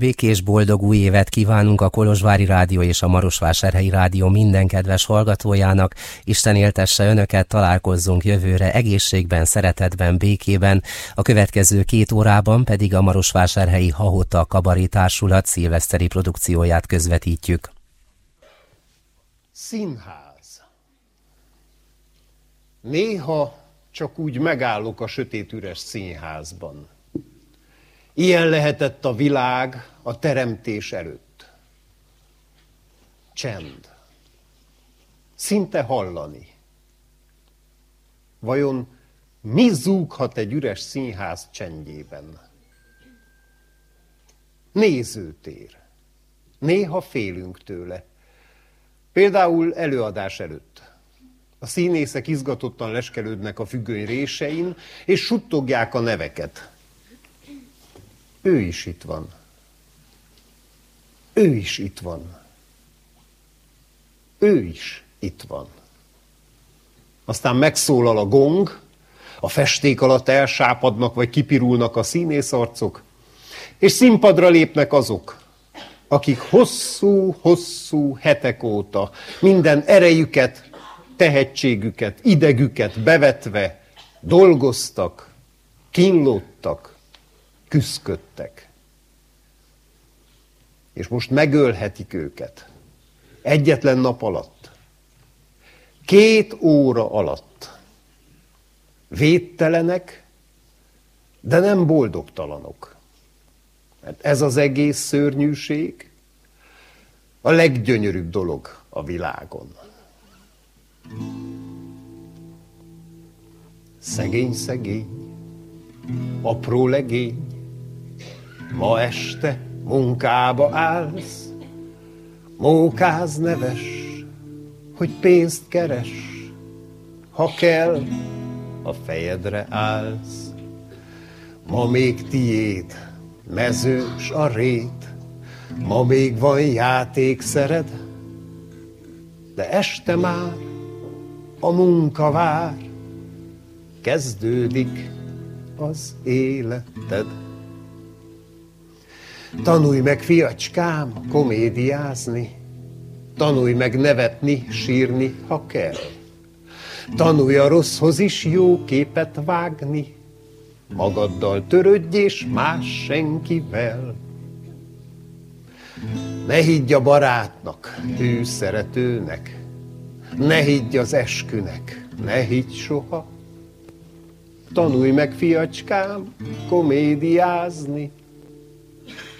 Békés boldog új évet kívánunk a Kolozsvári Rádió és a Marosvásárhelyi Rádió minden kedves hallgatójának. Isten éltesse önöket, találkozzunk jövőre egészségben, szeretetben, békében. A következő két órában pedig a Marosvásárhelyi Hahota Kabari Társulat szilveszteri produkcióját közvetítjük. Színház. Néha csak úgy megállok a sötét üres színházban Ilyen lehetett a világ a teremtés előtt. Csend. Szinte hallani. Vajon mi zúghat egy üres színház csendjében? Nézőtér. Néha félünk tőle. Például előadás előtt. A színészek izgatottan leskelődnek a függöny résein, és suttogják a neveket. Ő is itt van. Ő is itt van. Ő is itt van. Aztán megszólal a gong, a festék alatt elsápadnak vagy kipirulnak a színészarcok, és színpadra lépnek azok, akik hosszú-hosszú hetek óta minden erejüket, tehetségüket, idegüket bevetve dolgoztak, kínlódtak, küszködtek. És most megölhetik őket. Egyetlen nap alatt. Két óra alatt. Védtelenek, de nem boldogtalanok. Mert ez az egész szörnyűség a leggyönyörűbb dolog a világon. Szegény, szegény, apró legény, Ma este munkába állsz, mókáz neves, hogy pénzt keres, ha kell, a fejedre állsz. Ma még tiéd, mezős a rét, ma még van játékszered, de este már a munka vár, kezdődik az életed. Tanulj meg, fiacskám, komédiázni, tanulj meg nevetni, sírni, ha kell. Tanulj a rosszhoz is jó képet vágni, magaddal törődj és más senkivel. Ne higgy a barátnak, hű szeretőnek, ne higgy az eskünek, ne higgy soha. Tanulj meg, fiacskám, komédiázni,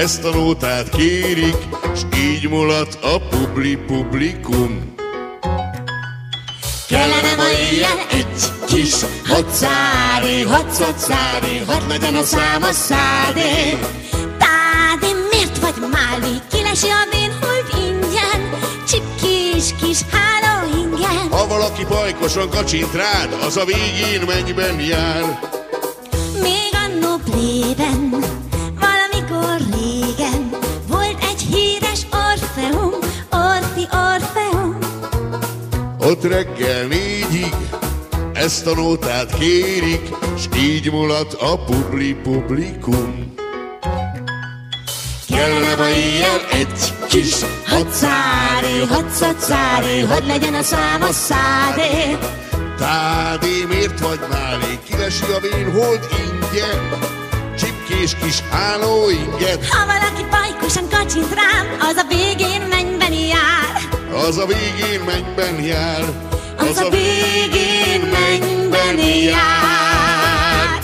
ezt a nótát kérik, s így mulat a publi publikum. Kellene ma éjjel egy kis hacári, hacacári, hadd legyen a szám a szádé. Tádi, miért vagy máli, kilesi a hold ingyen, csipkis kis háló ingen. Ha valaki pajkosan kacsint rád, az a végén mennyben jár. Még annó plében, Ott reggel négyig ezt a nótát kérik, s így mulat a publi publikum. Kellene ma éjjel egy kis hacári, hacacári, hogy legyen a szám a szádé. Tádé, miért vagy málé, kilesi a vén hold ingyen, és kis háló inget. Ha valaki pajkosan kacsint rám, az a végén mennyben jár. Az a végén mennyben jár. Az a végén mennyben jár.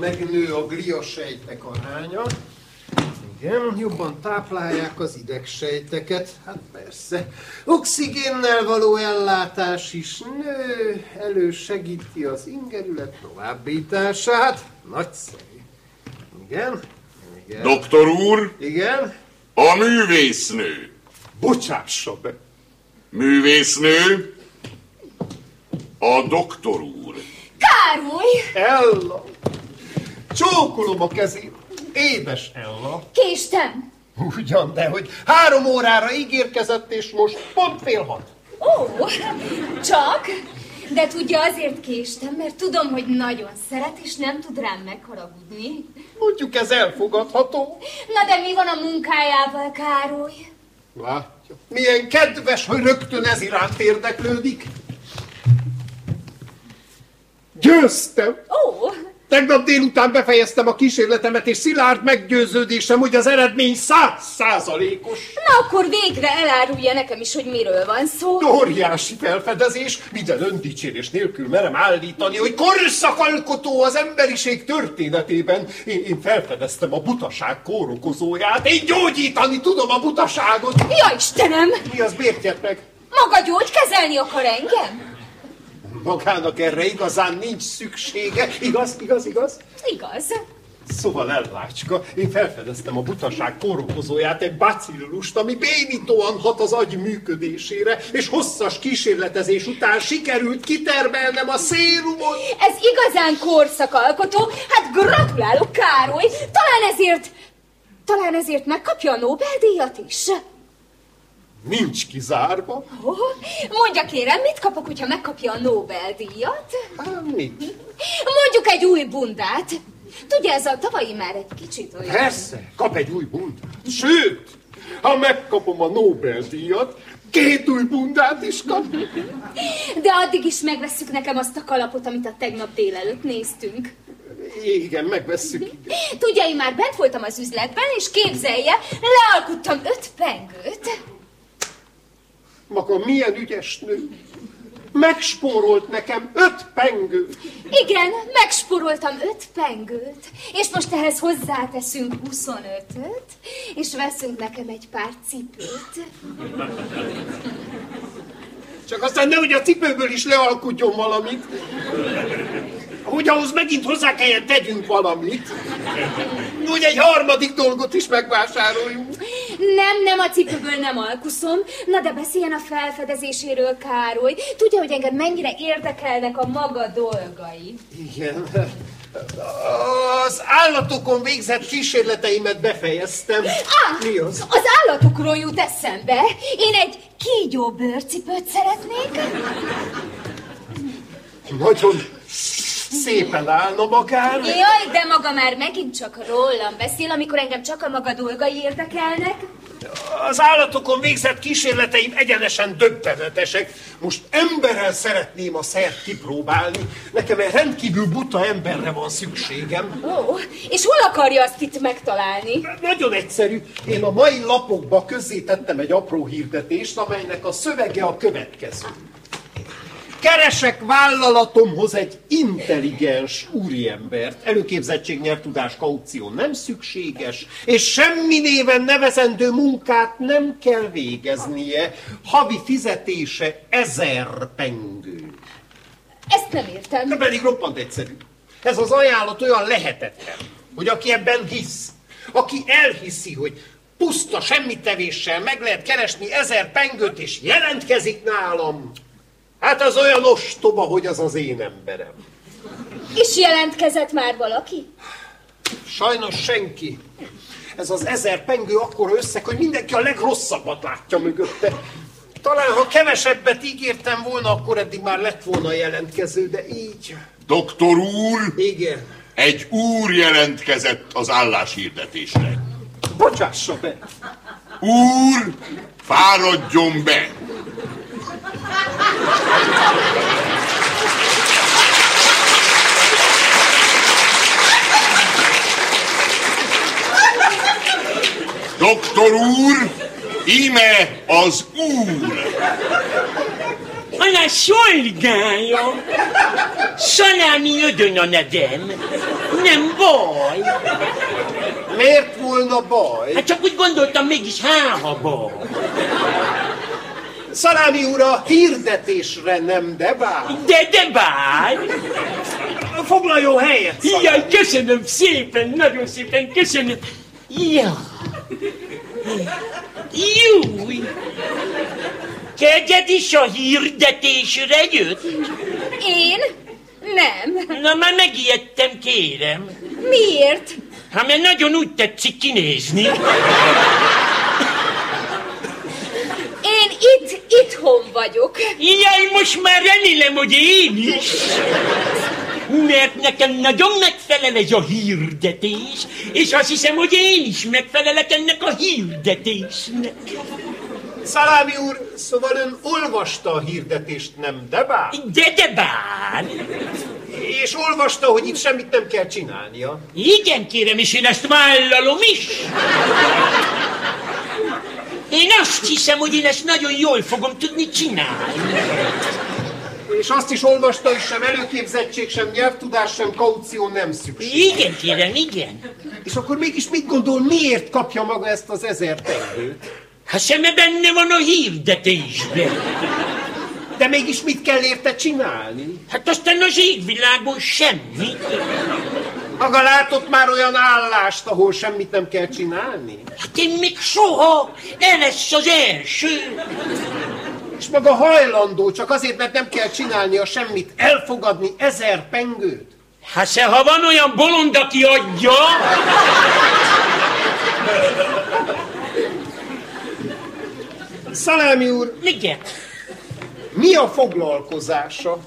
Megnő a gliasejtek aránya. Igen, jobban táplálják az idegsejteket. Hát persze. Oxigénnel való ellátás is nő, elősegíti az ingerület továbbítását. Nagyszerű. Igen, igen. Doktor úr, Igen, a művésznő. bocsássa be. Művésznő, a doktor úr. Károly! Ella! Csókolom a kezét. Édes Ella. Késtem! Ugyan, de hogy három órára ígérkezett, és most pont fél hat. Ó, csak? De tudja, azért késtem, mert tudom, hogy nagyon szeret, és nem tud rám megharagudni. Mondjuk ez elfogadható. Na de mi van a munkájával, Károly? Látja. Milyen kedves, hogy rögtön ez iránt érdeklődik. Győztem! Ó, Tegnap délután befejeztem a kísérletemet, és szilárd meggyőződésem, hogy az eredmény száz százalékos. na akkor végre elárulja nekem is, hogy miről van szó. Óriási felfedezés, minden öndicsérés nélkül merem állítani, hogy korszakalkotó az emberiség történetében. Én, én felfedeztem a butaság kórokozóját, én gyógyítani tudom a butaságot. Ja, Istenem! Mi az miért meg? Maga gyógy kezelni akar engem? Magának erre igazán nincs szüksége. Igaz, igaz, igaz? Igaz. Szóval ellácska, én felfedeztem a butaság kórokozóját, egy bacillust, ami bénítóan hat az agy működésére, és hosszas kísérletezés után sikerült kitermelnem a szérumot. Ez igazán korszakalkotó. Hát gratulálok, Károly! Talán ezért... Talán ezért megkapja a Nobel-díjat is. Nincs kizárva. Ó, mondja kérem, mit kapok, hogyha megkapja a Nobel-díjat? Hát, mit? Mondjuk egy új bundát. Tudja, ez a tavalyi már egy kicsit olyan... Persze, kap egy új bundát. Sőt, ha megkapom a Nobel-díjat, két új bundát is kap. De addig is megvesszük nekem azt a kalapot, amit a tegnap délelőtt néztünk. Igen, megvesszük. Tudja, én már bent voltam az üzletben, és képzelje, lealkuttam öt pengőt. Maga milyen ügyes nő. Megspórolt nekem öt pengőt. Igen, megspóroltam öt pengőt, és most ehhez hozzáteszünk 25-öt, és veszünk nekem egy pár cipőt. Csak aztán nehogy a cipőből is lealkudjon valamit. Hogy ahhoz megint hozzá kelljen tegyünk valamit. Hogy egy harmadik dolgot is megvásároljunk. Nem, nem, a cipőből nem alkuszom. Na de beszéljen a felfedezéséről, Károly. Tudja, hogy engem mennyire érdekelnek a maga dolgai. Igen. Az állatokon végzett kísérleteimet befejeztem. Ah, Mi az? Az állatokról jut eszembe. Én egy kígyó bőrcipőt szeretnék. Nagyon szépen állna magán. Jaj, de maga már megint csak rólam beszél, amikor engem csak a maga dolgai érdekelnek. Az állatokon végzett kísérleteim egyenesen döbbenetesek. Most emberrel szeretném a szert kipróbálni. Nekem egy rendkívül buta emberre van szükségem. Ó, és hol akarja azt itt megtalálni? Nagyon egyszerű. Én a mai lapokba közzétettem egy apró hirdetést, amelynek a szövege a következő. Keresek vállalatomhoz egy intelligens úriembert. Előképzettség, nyelvtudás, kaució nem szükséges, és semmi néven nevezendő munkát nem kell végeznie. Havi fizetése ezer pengő. Ezt nem értem. De pedig roppant egyszerű. Ez az ajánlat olyan lehetetlen, hogy aki ebben hisz, aki elhiszi, hogy puszta semmitevéssel meg lehet keresni ezer pengőt, és jelentkezik nálam, hát az olyan ostoba, hogy az az én emberem. És jelentkezett már valaki? Sajnos senki. Ez az ezer pengő akkor összeg, hogy mindenki a legrosszabbat látja mögötte. Talán, ha kevesebbet ígértem volna, akkor eddig már lett volna jelentkező, de így... Doktor úr, Igen. egy úr jelentkezett az álláshirdetésre. Bocsássa be! Úr, Fáradjon be! Doktor úr, íme az úr! Alá szolgálja! Szalámi ödön a nevem. Nem baj. Miért volna baj? Hát csak úgy gondoltam, mégis háha baj. Szalámi úr a hirdetésre nem debál. De, de bár! Foglaljon helyet, Jaj, köszönöm szépen, nagyon szépen köszönöm. Ja. Júj! Kegyed is a hirdetésre jött? Én? Nem. Na már megijedtem, kérem. Miért? Hát mert nagyon úgy tetszik kinézni. Itt, itthon vagyok. Jaj, most már remélem, hogy én is. Mert nekem nagyon megfelel ez a hirdetés, és azt hiszem, hogy én is megfelelek ennek a hirdetésnek. Szalámi úr, szóval ön olvasta a hirdetést, nem debál? De de bár. És olvasta, hogy itt semmit nem kell csinálnia. Igen, kérem, és én ezt vállalom is. Én azt hiszem, hogy én ezt nagyon jól fogom tudni csinálni. És azt is olvasta, hogy sem előképzettség, sem nyelvtudás, sem kaució nem szükség. Igen, kérem, igen. És akkor mégis mit gondol, miért kapja maga ezt az ezer tengőt? Hát szeme benne van a hirdetésben. De mégis mit kell érte csinálni? Hát aztán az égvilágon semmi. Maga látott már olyan állást, ahol semmit nem kell csinálni? Hát én még soha, el lesz az első. És maga hajlandó, csak azért, mert nem kell csinálnia semmit, elfogadni ezer pengőt? Hát se, ha van olyan bolond, aki adja, Szalámi úr, igen. mi a foglalkozása?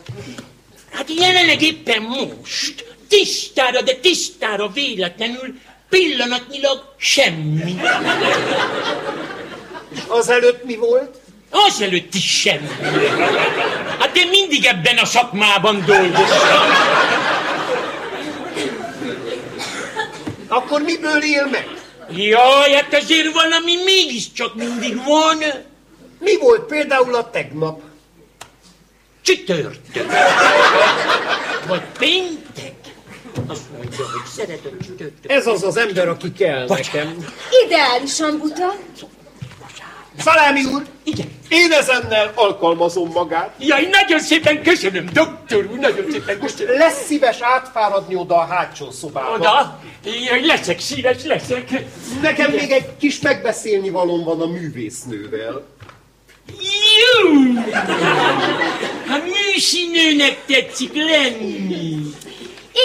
Hát jelenleg éppen most, tisztára, de tisztára véletlenül, pillanatnyilag semmi. Azelőtt mi volt? Azelőtt is semmi. Hát én mindig ebben a szakmában dolgoztam. Akkor miből él meg? Jaj, hát azért valami mégiscsak mindig van. Mi volt például a tegnap? Csütörtök. Vagy péntek. Azt mondja, hogy szeretem csütörtök. Ez az az ember, aki kell nekem. Ideálisan buta. Szalámi úr, Igen. én ezennel alkalmazom magát. Jaj, nagyon szépen köszönöm, doktor úr, nagyon szépen köszönöm. Lesz szíves átfáradni oda a hátsó szobába. Oda? Jaj, leszek, szíves leszek. Nekem még egy kis megbeszélni valóm van a művésznővel. Jó! A műszínőnek tetszik lenni.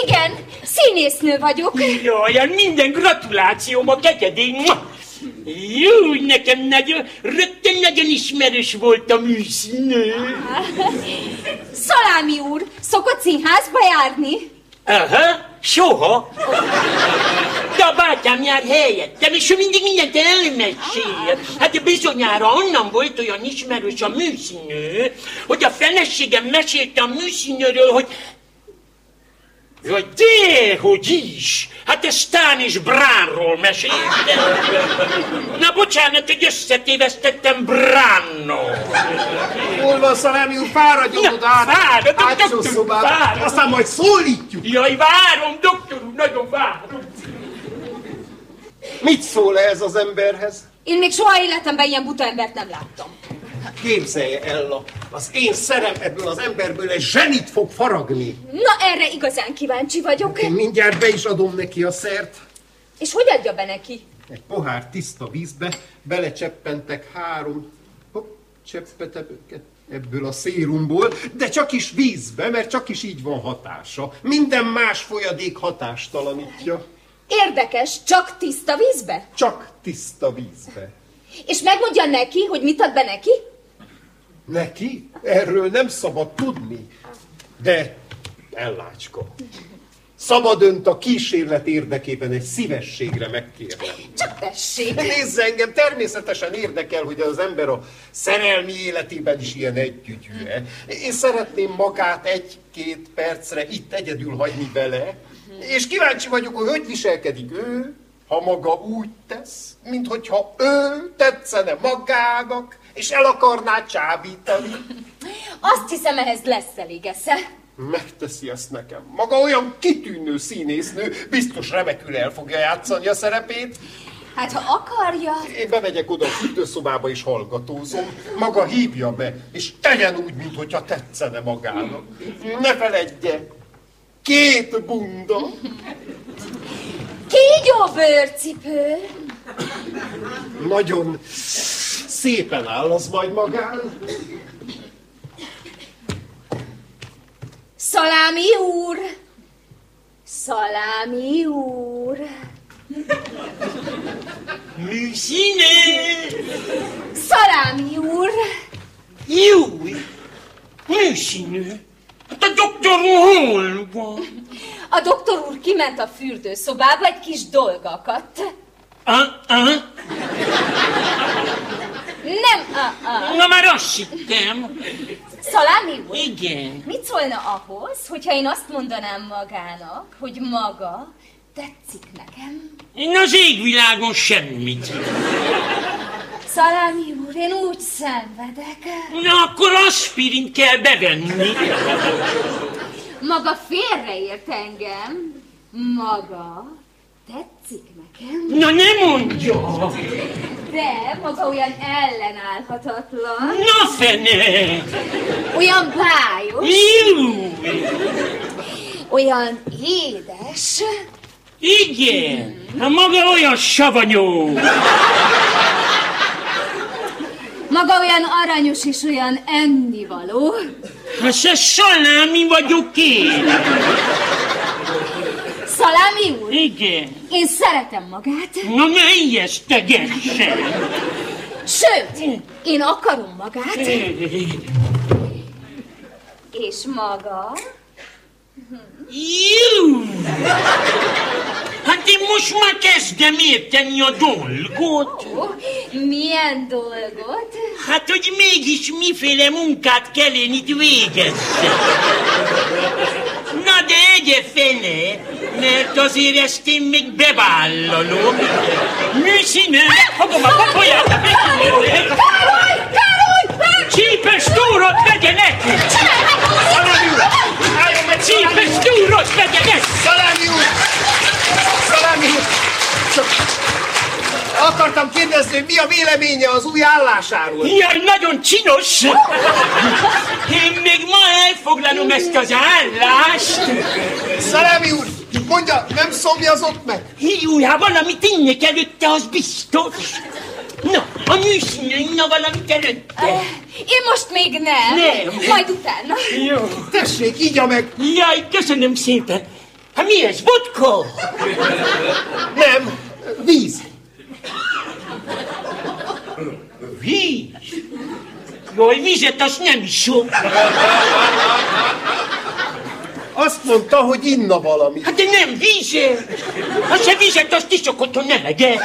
Igen, színésznő vagyok. Jaj, minden gratulációm a kegyedén. Jó, nekem nagyon, rögtön nagyon ismerős volt a műszínő. Szalámi úr, szokott színházba járni? Aha, soha. De a bátyám jár helyettem, és ő mindig mindent elmesél. Hát bizonyára onnan volt olyan ismerős a műszínő, hogy a feleségem mesélte a műszínőről, hogy Jaj, dehogy is! Hát ez Stán és Bránról mesélte. Na bocsánat, hogy összetévesztettem Bránno. Hol van Szalámi úr? Fáradjon oda át, fáradok, hátsó doktor, szobába. fáradok. Aztán majd szólítjuk. Jaj, várom, doktor úr, nagyon várom. Mit szól ez az emberhez? Én még soha életemben ilyen buta embert nem láttam. Képzelje, Ella, az én szerem ebből az emberből egy zsenit fog faragni. Na, erre igazán kíváncsi vagyok. Én mindjárt be is adom neki a szert. És hogy adja be neki? Egy pohár tiszta vízbe belecseppentek három hopp, cseppet ebből- a szérumból, de csak is vízbe, mert csak is így van hatása. Minden más folyadék hatástalanítja. Érdekes, csak tiszta vízbe? Csak tiszta vízbe. És megmondja neki, hogy mit ad be neki? Neki? Erről nem szabad tudni. De, Ellácska, Szabad önt a kísérlet érdekében egy szívességre megkérnem. Csak tessék. Nézze engem, természetesen érdekel, hogy az ember a szerelmi életében is ilyen együgyű-e. Én szeretném magát egy-két percre itt egyedül hagyni vele, és kíváncsi vagyok, hogy hogy viselkedik ő, ha maga úgy tesz, mint hogyha ő tetszene magának, és el akarná csábítani. Azt hiszem, ehhez lesz elég esze. Megteszi ezt nekem. Maga olyan kitűnő színésznő, biztos remekül el fogja játszani a szerepét. Hát, ha akarja... Én bemegyek oda a fürdőszobába és hallgatózom. Maga hívja be, és tegyen úgy, mintha tetszene magának. Ne feledje, két bunda. Kígyó bőrcipő. Nagyon szépen áll az majd magán. Szalámi úr! Szalámi úr! Műszíne! Szalámi úr! Jó! Műszínű! Hát a doktor hol van? A doktor úr kiment a fürdőszobába, egy kis dolga akadt. Ah, Nem, a. na már azt hittem. Szalámi úr, Igen. mit szólna ahhoz, hogyha én azt mondanám magának, hogy maga tetszik nekem? Én az égvilágon semmit. Szalámi úr, én úgy szenvedek. Na akkor aspirint kell bevenni. Maga félreért engem. Maga tetszik nekem. Na ne mondja! De maga olyan ellenállhatatlan, Na fene! olyan bájos, Jó! olyan édes, Igen! Ha maga olyan savanyú! maga olyan aranyos és olyan ennivaló. Hát se salámi vagyok én! Szalámi úr, Igen! én szeretem magát, Na ne ijesztegessen! sőt, én akarom magát, és maga Jó! Hát én most már kezdem érteni a dolgot. Ó, milyen dolgot? Hát, hogy mégis miféle munkát kell én itt végezzem. Na de egye fene, mert azért ezt én még bevállalom. Műszínű, fogom a popolyát a megindulni. Károly! Károly! Csípes túrot vegye úr! Álljon meg, Csípes úr! túrot vegye neki! Szalámi úr! Szalámi úr! Csak akartam kérdezni, hogy mi a véleménye az új állásáról. Jaj, nagyon csinos! Én még ma elfoglalom ezt az állást! Szalámi úr, mondja, nem szomjazott meg? Jó, hát valamit innék előtte, az biztos. Na, a műszínű inna valamit előtte. Én most még nem, Nem. majd utána. Jó. Tessék, igya meg! Jaj, köszönöm szépen. Hát mi ez, vodka? Nem, víz. Víz? Jaj, vizet azt nem iszom. Azt mondta, hogy inna valami. Hát de nem vízet. Hát se vizet azt iszok, otthon nem megyek.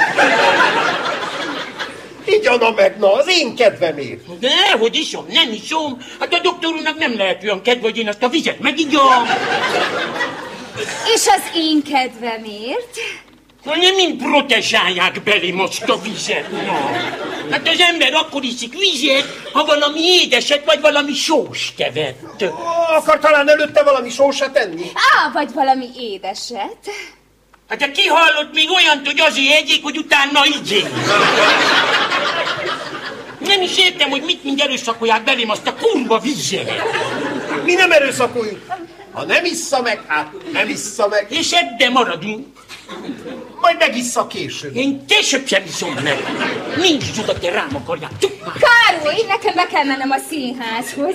Igyana meg, na, az én kedvemért. De, hogy iszom, nem iszom. Hát a doktor úrnak nem lehet olyan kedve, hogy én azt a vizet megigyom. És az én kedvemért? Na nem mind protezsálják belé most a vizet, na. Hát az ember akkor iszik vizet, ha valami édeset, vagy valami sós kevett. Akar talán előtte valami sósat tenni? Á, vagy valami édeset. Hát de ki hallott még olyant, hogy azért egyék, hogy utána igyék? Nem is értem, hogy mit mind erőszakolják belém azt a kurva vizet. Mi nem erőszakoljuk. Ha nem issza meg, hát nem issza meg. És ebben maradunk. Majd megissza később. Én később sem iszom meg. Nincs tudat, rám akarják. Károly, nekem be kell mennem a színházhoz.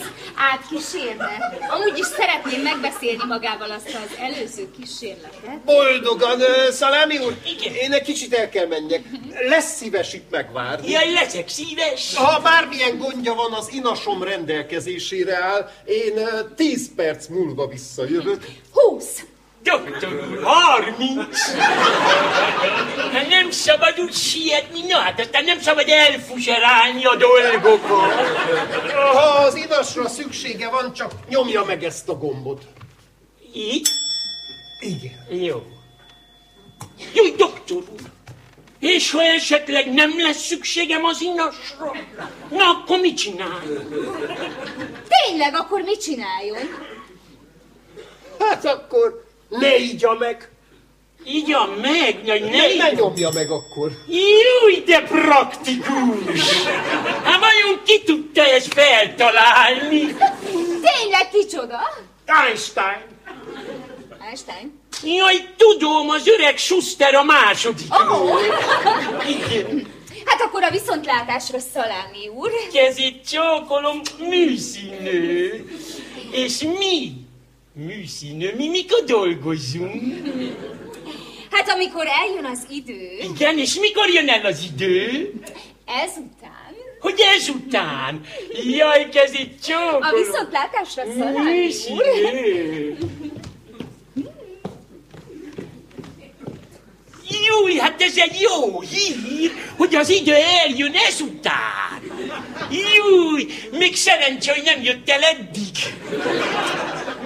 Átkísérne. Amúgy is szeretném megbeszélni magával azt az előző kísérletet. Boldogan, Szalámi úr, Igen. én egy kicsit el kell menjek. Lesz szíves itt megvárni. Jaj, leszek szíves. Ha bármilyen gondja van, az inasom rendelkezésére áll. Én tíz perc múlva visszajövök. Húsz. Doktor úr, harminc! Hát nem szabad úgy sietni, na hát aztán nem szabad elfuserálni a dolgokat. Ha az idasra szüksége van, csak nyomja meg ezt a gombot. Így? Igen. Jó. Jó, doktor úr. És ha esetleg nem lesz szükségem az inasra, na akkor mit csinál? Tényleg, akkor mit csináljon? Hát akkor ne ígya meg. Így a meg, na, ne, Ne, ne nyomja meg akkor. Júj, de praktikus! Hát vajon ki tudta ezt feltalálni? Tényleg kicsoda? Einstein. Einstein. Jaj, tudom, az öreg Schuster a második. Oh. Igen. Hát akkor a viszontlátásra szalámi úr. Kezét csókolom, műszínő. És mi? Műszínő, mi mikor dolgozunk? Hát amikor eljön az idő, Igen, és mikor jön el az idő? ezután Hogy ezután? Jaj, kezét csókolom. a viszontlátásra szalámi úr. Műszínő. Júj, hát ez egy jó hír, hogy az idő eljön ezután. Júj, még szerencsé, hogy nem jött el eddig.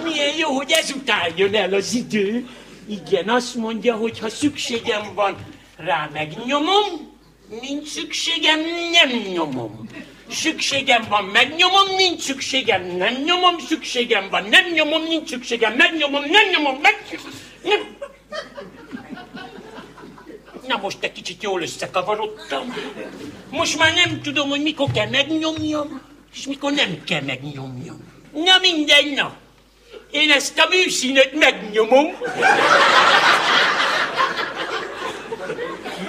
Milyen jó, hogy ezután jön el az idő. Igen, azt mondja, hogy ha szükségem van rá, megnyomom, nincs szükségem, nem nyomom. Szükségem van, megnyomom, nincs szükségem, nem nyomom, szükségem van, nem nyomom, nincs szükségem, megnyomom, nem nyomom, meg... Nem. Na most egy kicsit jól összekavarodtam. Most már nem tudom, hogy mikor kell megnyomjam, és mikor nem kell megnyomjam. Na mindegy, na. Én ezt a műszínöt megnyomom.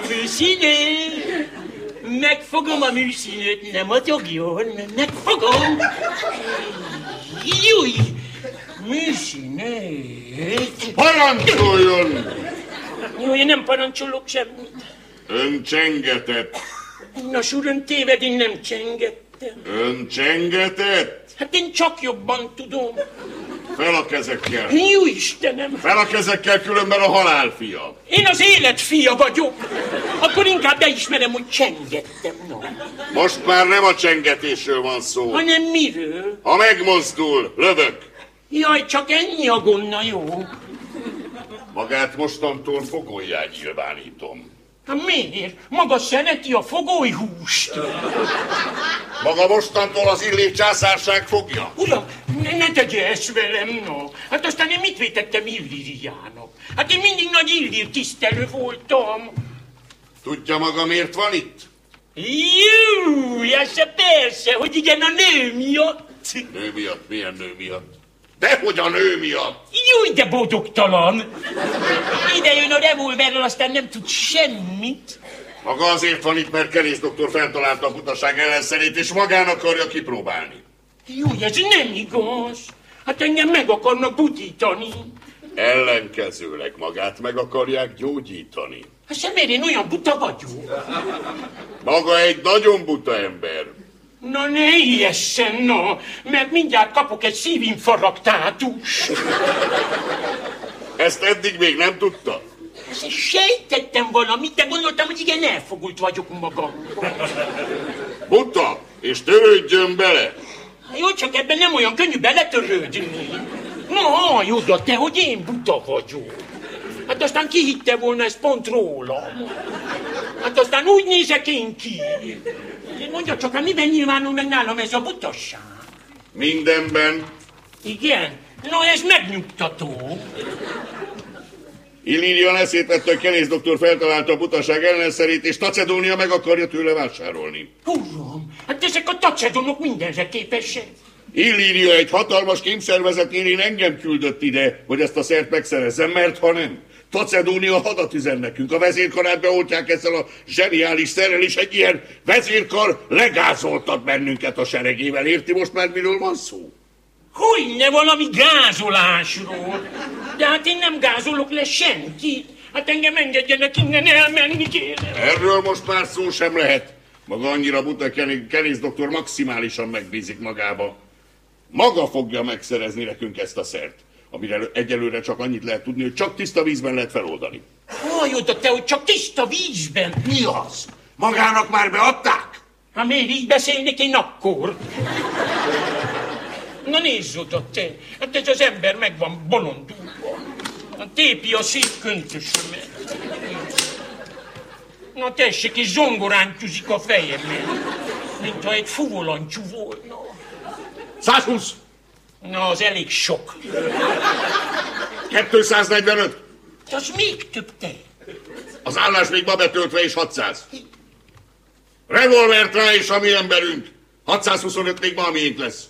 Műszínő! Megfogom a műszínőt, nem a dogjon, megfogom. Júj! Műszínőt. Parancsoljon! Jó, én nem parancsolok semmit. Ön csengetett. Nos, uram, téved, én nem csengettem. Ön csengetett? Hát én csak jobban tudom. Fel a kezekkel. Jó Istenem! Fel a kezekkel, különben a halál fia. Én az élet fia vagyok. Akkor inkább beismerem, hogy csengettem, no. Most már nem a csengetésről van szó. Hanem miről? Ha megmozdul, lövök. Jaj, csak ennyi a gond, na jó. Magát mostantól fogolyá nyilvánítom. Hát miért? Maga szereti a fogolyhúst. Maga mostantól az illék császárság fogja. Uram, ne, ne tegye ezt velem, no. Hát aztán én mit vétettem Illiriának? Hát én mindig nagy Illir tisztelő voltam. Tudja maga miért van itt? Jú, ez persze, hogy igen, a nő miatt. Nő miatt, milyen nő miatt? Dehogy a nő miatt! Júj, de boldogtalan! Ide jön a revolverrel, aztán nem tud semmit. Maga azért van itt, mert Kerész doktor feltalálta a butaság ellenszerét, és magán akarja kipróbálni. Júj, ez nem igaz. Hát engem meg akarnak butítani. Ellenkezőleg magát meg akarják gyógyítani. Hát sem én olyan buta vagyok? Maga egy nagyon buta ember. Na ne ijessen, na, mert mindjárt kapok egy szívinfarktátust. Ezt eddig még nem tudta? Ezt sejtettem valamit, de gondoltam, hogy igen, elfogult vagyok magam. Buta, és törődjön bele. Jó, csak ebben nem olyan könnyű beletörődni. Na, hallj oda, te, hogy én buta vagyok. Hát aztán ki hitte volna ezt pont rólam? Hát aztán úgy nézek én ki. Mondja csak, hát miben nyilvánul meg nálam ez a butasság? Mindenben. Igen? Na, ez megnyugtató. Illírian eszét vette, hogy Kerész doktor feltalálta a butaság ellenszerét, és Tacedónia meg akarja tőle vásárolni. Uram, hát ezek a tacedonok mindenre képesek. Illíria egy hatalmas kémszervezet élén engem küldött ide, hogy ezt a szert megszerezzem, mert ha nem, Tacedónia hadat üzen nekünk. A vezérkarát beoltják ezzel a zseniális szerrel, és egy ilyen vezérkar legázoltat bennünket a seregével. Érti most már, miről van szó? Hogyne valami gázolásról. De hát én nem gázolok le senkit. Hát engem engedjenek innen elmenni, kérem. Erről most már szó sem lehet. Maga annyira buta, Ken- Kerész doktor maximálisan megbízik magába. Maga fogja megszerezni nekünk ezt a szert. Amire egyelőre csak annyit lehet tudni, hogy csak tiszta vízben lehet feloldani. Hallod te, hogy csak tiszta vízben. Mi az? Magának már beadták? Ha miért így beszélnék én akkor? Na nézz oda te, hát ez az ember meg van bolondulva. Tépi a szép köntösömet. Na tessék, és zongorán tűzik a fejemen, mintha egy fuvolancsú volna. 120! Na, az elég sok. 245! Az még több te. Az állás még ma betöltve és 600. Revolvert rá és a mi emberünk. 625 még ma miénk lesz.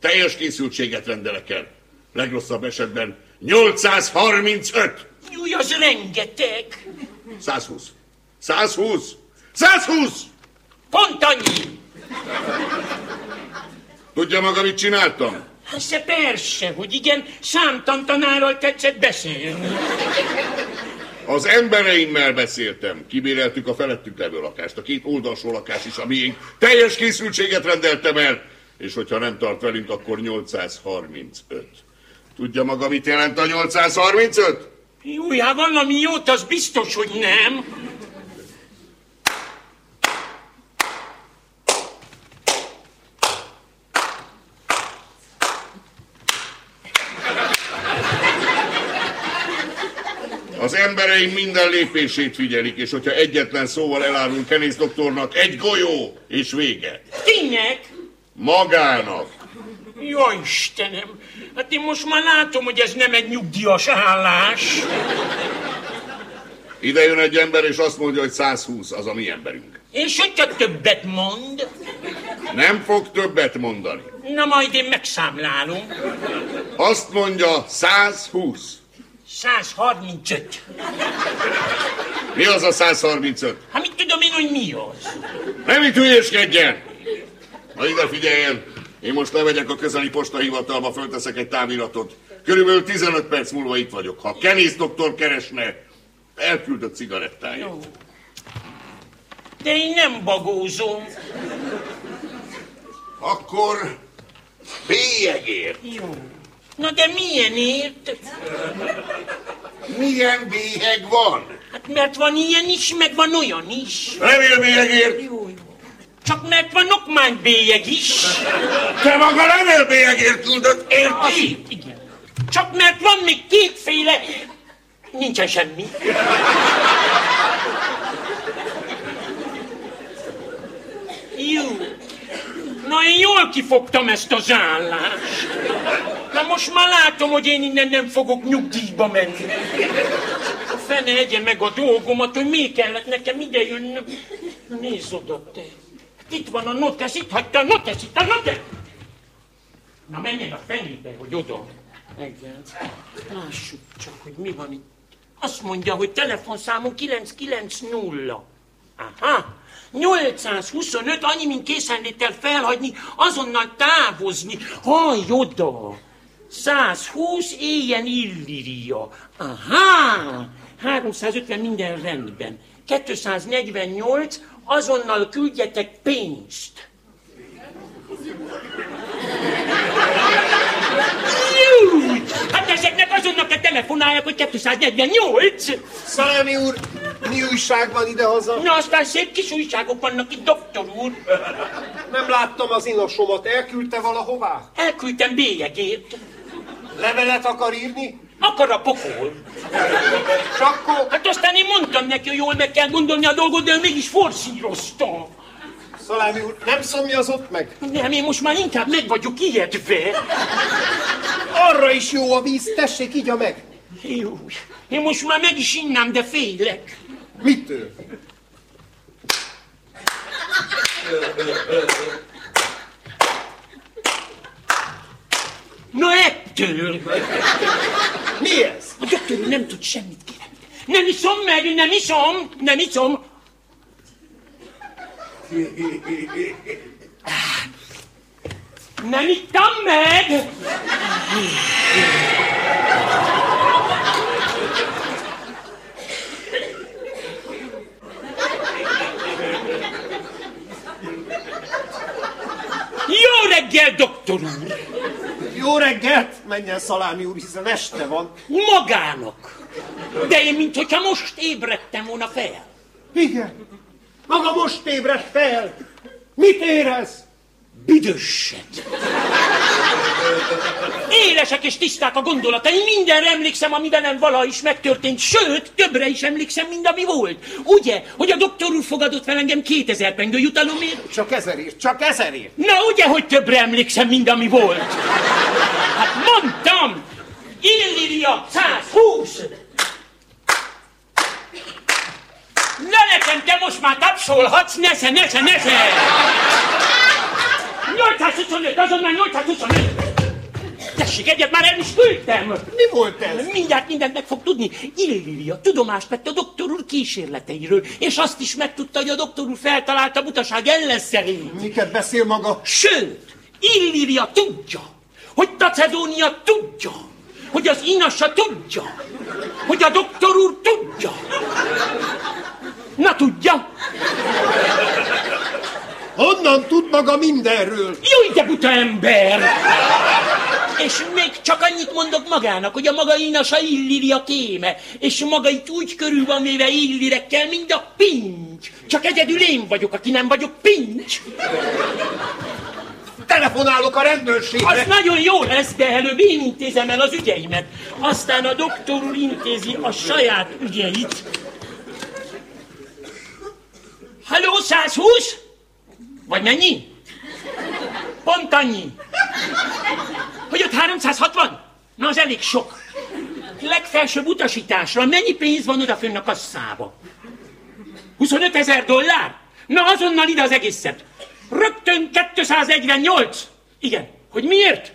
Teljes készültséget rendelek el. Legrosszabb esetben 835. Júj, az rengeteg. 120. 120. 120! Pont annyi. Tudja maga, mit csináltam? Hát persze, hogy igen, számtantanárral tetszett beszélni. Az embereimmel beszéltem. Kibéreltük a felettük levő lakást. A két oldalsó lakás is a miénk. Teljes készültséget rendeltem el. És hogyha nem tart velünk, akkor 835. Tudja maga, mit jelent a 835? Jó, hát valami jót, az biztos, hogy nem. Az embereim minden lépését figyelik, és hogyha egyetlen szóval elárul Kenész doktornak, egy golyó, és vége. Kinek? Magának. Jó Istenem, hát én most már látom, hogy ez nem egy nyugdíjas állás. Ide jön egy ember, és azt mondja, hogy 120 az a mi emberünk. És hogyha többet mond? Nem fog többet mondani. Na majd én megszámlálom. Azt mondja 120. 135. Mi az a 135? Hát mit tudom én, hogy mi az? Nem itt hülyéskedjen! Na ide figyeljen! Én most levegyek a közeli postahivatalba, fölteszek egy táviratot. Körülbelül 15 perc múlva itt vagyok. Ha Kenész doktor keresne, elküldött cigarettáját. Jó. De én nem bagózom. Akkor bélyegért. Jó. Na de milyenért? Milyen bélyeg van? Hát mert van ilyen is, meg van olyan is. Levélbélyegért? Jó, jó. Csak mert van okmánybélyeg is. Te maga levélbélyegért küldött, érti? Igen. Csak mert van még kétféle... Nincsen semmi. Jó. Na, én jól kifogtam ezt az állást. Na most már látom, hogy én innen nem fogok nyugdíjba menni. A fene egye meg a dolgomat, hogy mi kellett nekem ide jönnöm. Nézz oda, te. Hát itt van a notesz, itt hagyta a notesz, itt a notesz. Na menjen a fenébe, hogy oda. Igen. Lássuk csak, hogy mi van itt. Azt mondja, hogy telefonszámon 990. Aha, 825, annyi, mint készenléttel felhagyni, azonnal távozni. Haj, oda! 120 éjjen Illiria. Aha! 350 minden rendben. 248, azonnal küldjetek pénzt. Júj! Hát ezeknek azonnal kell telefonálják, hogy 248. Szalámi úr, mi újság van idehaza? Na, aztán szép kis újságok vannak itt, doktor úr. Nem láttam az inasomat, elküldte valahová? Elküldtem bélyegét. Levelet akar írni? Akar a pokol. És akkor... Hát aztán én mondtam neki, hogy jól meg kell gondolni a dolgot, de ő mégis forszírozta. Szalámi úr, nem szomjazott meg? Nem, én most már inkább meg vagyok ijedve. Arra is jó a víz, tessék, igya meg. Jó, én most már meg is innám, de félek. Mitől? Na ettől. Mi ez? Doktor úr nem tud semmit, kérem. Nem iszom meg, nem iszom, nem iszom. Nem ittam meg! Jó reggel, doktor úr! Jó reggelt! Menjen szalámi úr, hiszen este van. Magának. De én, mint hogyha most ébredtem volna fel. Igen. Maga most ébredt fel. Mit érez? Büdösset. Élesek és tiszták a gondolatai, mindenre emlékszem, ami velem valaha is megtörtént, sőt, többre is emlékszem, mint ami volt. Ugye, hogy a doktor úr fogadott fel engem 2000 pengő jutalomért? Csak ezerért, csak ezerért. Na, ugye, hogy többre emlékszem, mint ami volt? Hát mondtam! Illiria 120! Na nekem, te most már tapsolhatsz, nesze, nesze, nesze! 825, azonnal 825! Tessék, egyet már el is küldtem! Mi volt ez? Mindjárt mindent meg fog tudni. Illiria tudomást vett a doktor úr kísérleteiről, és azt is megtudta, hogy a doktor úr feltalálta butaság ellenszerét. Miket beszél maga? Sőt, Illiria tudja, hogy Tacedónia tudja, hogy az Inassa tudja, hogy a doktor úr tudja. Na tudja? Honnan tud maga mindenről? Jó, de buta ember! És még csak annyit mondok magának, hogy a maga Inasa Illiria kéme, és maga itt úgy körül van véve illirekkel, mint a pincs. Csak egyedül én vagyok, aki nem vagyok pincs. Telefonálok a rendőrségre. Az nagyon jó lesz, de előbb én intézem el az ügyeimet. Aztán a doktor úr intézi a saját ügyeit. Halló, 120? Vagy mennyi? Pont annyi. Hogy ott 360? Na, az elég sok. Legfelsőbb utasításra mennyi pénz van odafönn a kasszába? 25 ezer dollár? Na, azonnal ide az egészet. Rögtön 248. Igen. Hogy miért?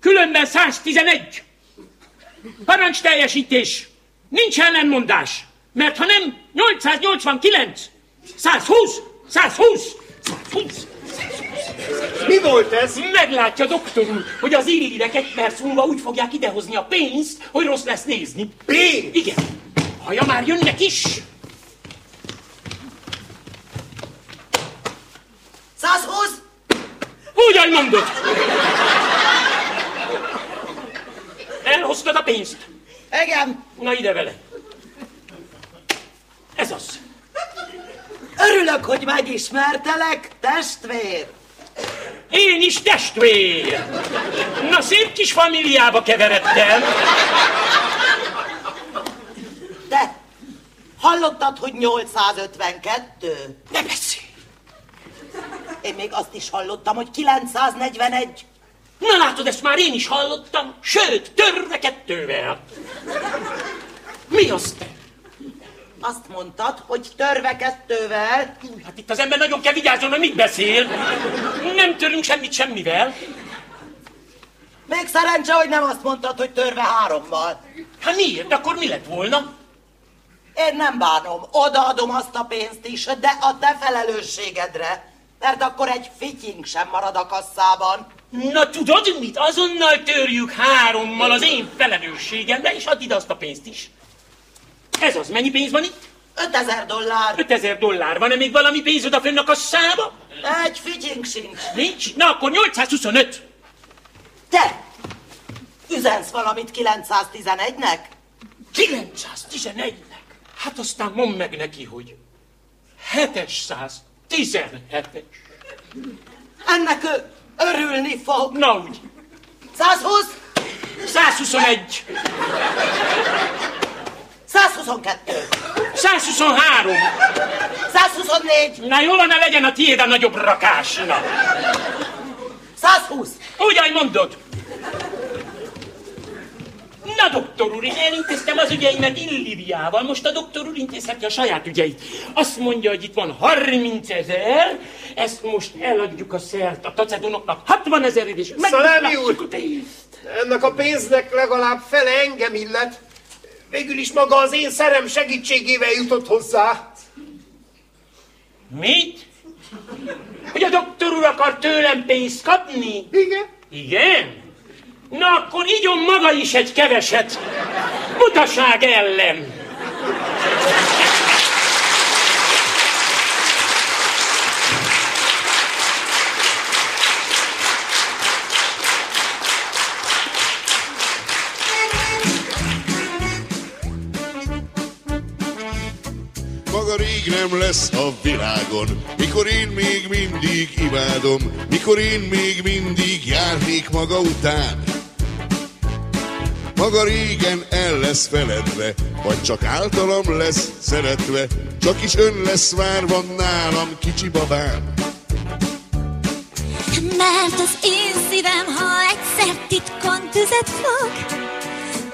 Különben 111. Parancs teljesítés. Nincs ellenmondás. Mert ha nem, 889. 120. 120. 120. Mi volt ez? Meglátja, doktor úr, hogy az illirek egy perc múlva úgy fogják idehozni a pénzt, hogy rossz lesz nézni. Pénz? Igen. Haja már jönnek is. 120? Úgy, ahogy mondod. Elhoztad a pénzt. Igen. Na ide vele. Ez az. Örülök, hogy megismertelek, testvér. Én is testvér. Na, szép kis familiába keveredtem. Te hallottad, hogy 852? Ne beszélj. Én még azt is hallottam, hogy 941. Na látod, ezt már én is hallottam, sőt, törve kettővel. Mi az te? Azt mondtad, hogy törve kettővel. Hát itt az ember nagyon kell vigyázzon, hogy mit beszél. Nem törünk semmit semmivel. Még szerencse, hogy nem azt mondtad, hogy törve hárommal. Hát miért? Akkor mi lett volna? Én nem bánom, odaadom azt a pénzt is, de a te felelősségedre. Mert akkor egy fityink sem marad a kasszában. Na tudod mit? Azonnal törjük hárommal az én felelősségemre, és add ide azt a pénzt is. Ez az, mennyi pénz van itt? 5000 dollár. 5000 dollár. Van-e még valami pénz odafönn a kasszába? Egy fityink sincs. Nincs? Na akkor 825. Te üzensz valamit 911-nek? 911-nek. Hát aztán mondd meg neki, hogy 717-es. Ennek ő örülni fog. Na úgy. 120, 121, 122, 123. 124, Na jól van, legyen a tiéd a nagyobb rakásnak. 120. Úgy, ahogy mondod. Na, doktor úr, én elintéztem az ügyeimet Illiviával, most a doktor úr intézheti a saját ügyeit. Azt mondja, hogy itt van 30 ezer, ezt most eladjuk a szert a tacedonoknak 60 ezerért, és Szalámi megduplázzuk úr! a pénzt. Ennek a pénznek legalább fele engem illet. Végül is maga az én szerem segítségével jutott hozzá. Mit? Hogy a doktor úr akar tőlem pénzt kapni? Igen? Igen? Na akkor igyon maga is egy keveset. Butaság ellen. Rég nem lesz a világon, mikor én még mindig imádom, mikor én még mindig járnék maga után. Maga régen el lesz feledve, vagy csak általam lesz szeretve, csak is ön lesz várva nálam, kicsi babám. Mert az én szívem, ha egyszer titkon tüzet fog,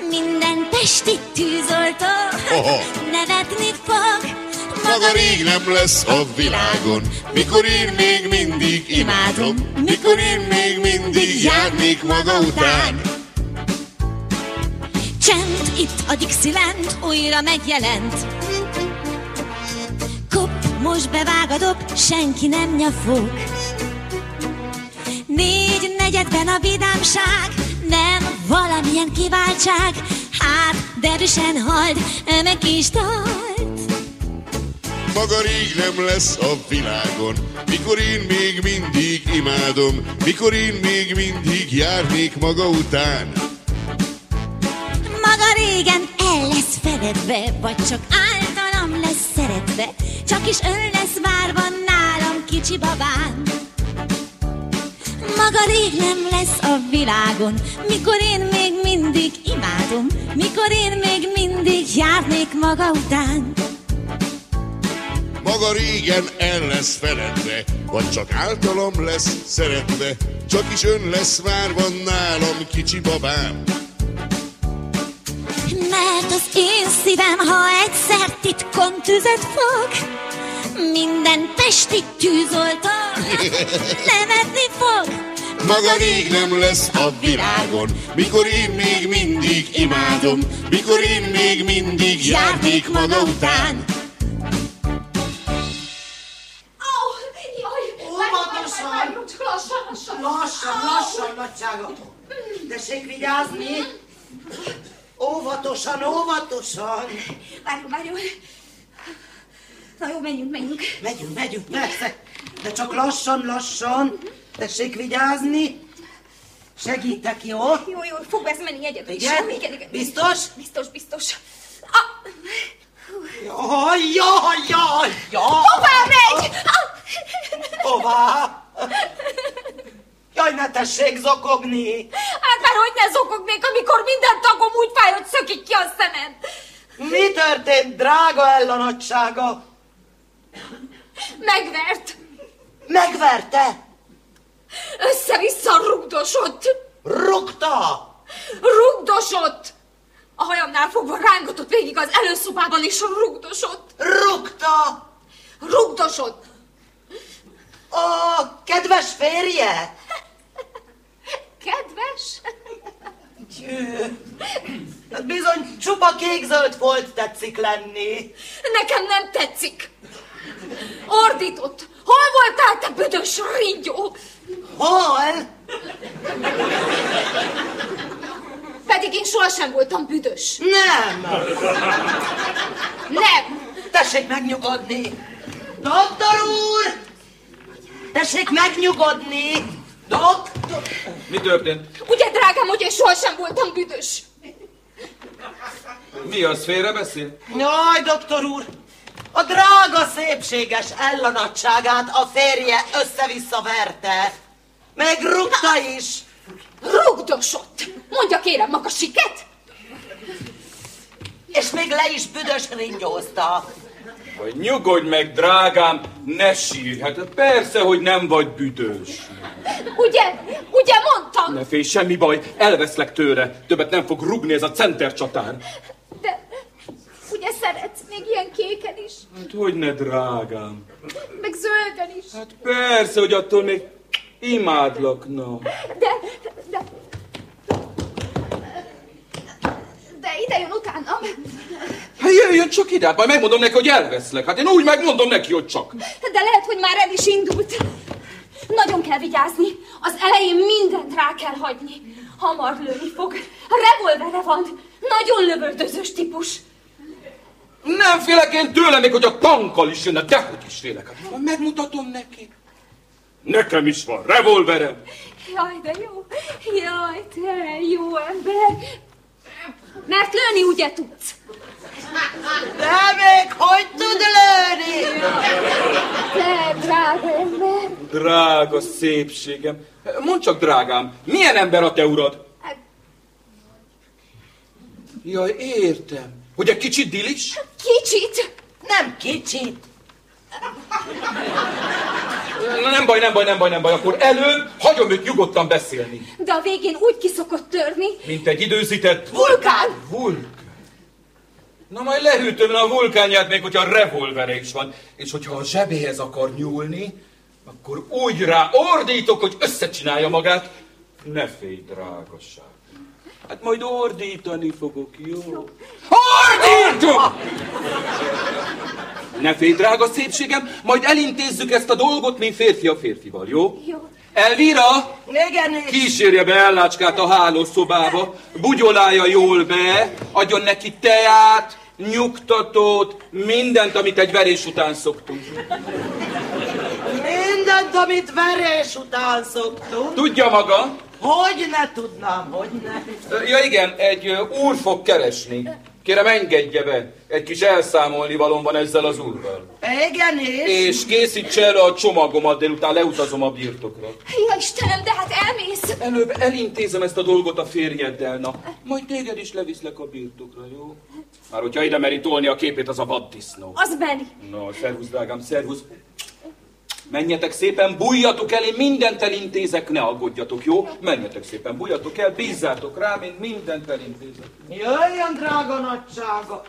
minden pesti tűzoltó Oho. nevetni fog. Maga rég nem lesz a világon, mikor én még mindig imádom, mikor én még mindig járnék maga után. Csend itt a Dixieland újra megjelent. Kop, most bevág senki nem nyafog. Négy negyedben a vidámság, nem valamilyen kiváltság. Hát, derűsen hald, meg kis dalt. Maga rég nem lesz a világon, mikor én még mindig imádom, mikor én még mindig járnék maga után. Maga régen el lesz fededve, vagy csak általam lesz szeretve, csak is ön lesz várva nálam, kicsi babám. Maga rég nem lesz a világon, mikor én még mindig imádom, mikor én még mindig járnék maga után. Maga régen el lesz feledve, vagy csak általam lesz szeretve, csak is ön lesz várva nálam, kicsi babám. Mert az én szívem, ha egyszer titkon tüzet fog, minden pesti tűzoltó nevetni fog. Maga rég nem lesz a világon, mikor én még mindig imádom, mikor én még mindig járnék maga után. Lassan, lassan. Nagysága. Tessék vigyázni. Óvatosan, óvatosan. Várjunk, várjunk. Na jó, menjünk, menjünk. Megyünk, megyünk, persze. De csak lassan, lassan. Tessék vigyázni. Segítek, jó? Jó, jó, fog ez menni egyedül. Igen? igen, igen. Biztos? Biztos, biztos. Ah, Jaj, jaj, jaj, jaj. hová megy? Ah, Hová? Jaj, ne tessék zokogni. hát már hogy ne zokognék, amikor minden tagom úgy fáj, hogy szökik ki a szemem. Mi történt, drága Ella nagysága? Megvert. Megverte? Össze-vissza rugdosott. Rukta? Rugdosott. A hajamnál fogva rángatott végig az előszobában, és rugdosott. Rukta? Rugdosott. A kedves férje? Kedves? Győ. Hát bizony csupa kék-zöld folt tetszik lenni. Nekem nem tetszik. Ordított. Hol voltál, te büdös ringyó? Hol? Pedig én sohasem voltam büdös. Nem. Nem. Tessék megnyugodni. Doktor úr! Tessék megnyugodni. Doktor... Mi történt? Ugye, drágám, hogy én sohasem voltam büdös? Mi az, félre beszél? Jaj, doktor úr! A drága, szépséges Ella nagyságát a férje össze-vissza verte. Megrúgta is. Rugdosott. Mondja kérem maga siket? És még le is büdös ringyózta. Vagy nyugodj meg, drágám, ne sírj. Hát persze, hogy nem vagy büdös. Ugye, ugye mondtam? Ne félj, semmi baj, elveszlek tőle. Többet nem fog rugni ez a center csatár. De ugye szeretsz még ilyen kéken is, Hát hogy ne, drágám? meg zölden is. Hát persze, hogy attól még imádlak, na. De, de... De ide jön utánam. Hát jöjjön csak ide, hát majd megmondom neki, hogy elveszlek. Hát én úgy megmondom neki, hogy csak. De lehet, hogy már el is indult. Nagyon kell vigyázni. Az elején mindent rá kell hagyni. Hamar lőni fog. Revolvere van. Nagyon lövöldözős típus. Nem félek én tőle, még hogy a tankkal is jönne, dehogy is félek. Hát majd megmutatom neki. Nekem is van revolverem. Jaj, de jó. Jaj, te jó ember. Mert lőni ugye tudsz. De még hogy tud lőni? Te, drága ember. Drága szépségem. Mondd csak, drágám, milyen ember a te urad? Jaj, értem. Hogy egy kicsit dilis? Kicsit. Nem kicsit. Nem baj, nem baj, nem baj, nem baj. Akkor előbb hagyom őt nyugodtan beszélni. De a végén úgy kiszokott törni. Mint egy időzített... Vulkán! Vulkán. Na majd lehűtöm a vulkánját, még hogyha revolvere is van. És hogyha a zsebéhez akar nyúlni, akkor úgy rá ordítok, hogy összecsinálja magát. Ne félj, drágaság. Hát majd ordítani fogok, jó? Ordítok! Ne félj, drága szépségem, majd elintézzük ezt a dolgot, mi férfi a férfival, jó? Jó. Elvira, Igen, és kísérje be Ellácskát a hálószobába, bugyolálja jól be, adjon neki teát, nyugtatót, mindent, amit egy verés után szoktunk. mindent, amit verés után szoktunk. Tudja maga? Hogy ne tudnám, hogy ne. Ja igen, egy úr fog keresni. Kérem, engedje be. Egy kis elszámolni valom van ezzel az úrral. Igen, és? És készítse elő a csomagomat, délután leutazom a birtokra. Ja Istenem, de hát elmész. Előbb elintézem ezt a dolgot a férjeddel, na. Majd téged is leviszlek a birtokra, jó? Már hogyha ide meri tolni a képét, az a vaddisznó. Az Benni. No, szervusz, drágám, szervusz. Menjetek szépen, bújjatok el, én mindent elintézek, ne aggódjatok, jó? Menjetek szépen, bújjatok el, bízzátok rám, én mindent elintézek. Jöjjön, drága nagysága!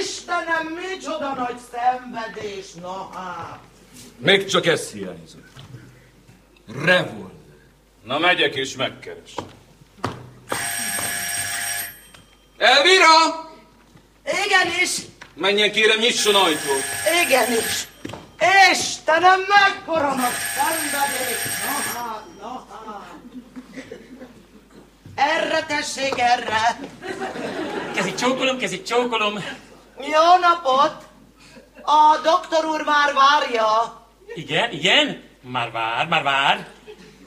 Istenem, micsoda nagy szenvedés, na hát! Még csak ez hiányzik. Revolver. Na megyek és megkeresem. Elvira! Igenis, Menjen kérem, nyisson ajtót. igenis! Istenem, mekkora nagy szenvedés! Na hát, na hát! Erre tessék, erre! Kezit csókolom, kezit csókolom. Jó napot! A doktor úr már várja. Igen, igen? Már vár, már vár.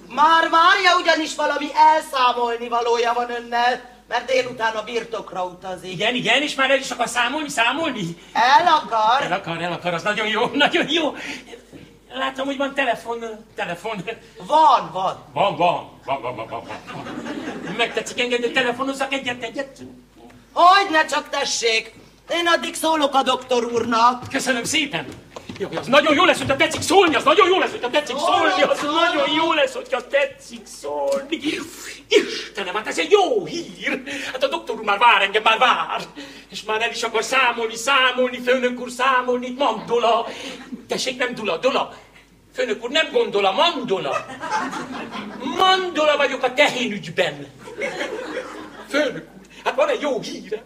Már várja, ugyanis valami elszámolni valója van önnel, mert délután a birtokra utazik. Igen, igen, és már el is akar számolni, számolni? El akar? El akar, el akar, az nagyon jó, nagyon jó. Látom, hogy van telefon, telefon. Van, van. Van, van, van, van, van, van. van. Megtetszik engedni, hogy telefonozzak egyet, egyet? Hogy ne csak tessék. Én addig szólok a doktor úrnak. Köszönöm szépen. Jó, az nagyon jó lesz, hogyha tetszik szólni, az nagyon jó lesz, hogyha tetszik szólni, az nagyon jó lesz, hogyha tetszik szólni. Istenem, hát ez egy jó hír. Hát a doktor úr már vár engem, már vár. És már el is akar számolni, számolni, főnök úr számolni, mandola. Tessék, nem dula, dola. Főnök úr, nem gondola, mandola. Mandola vagyok a tehénügyben. Főnök úr, hát van egy jó híre.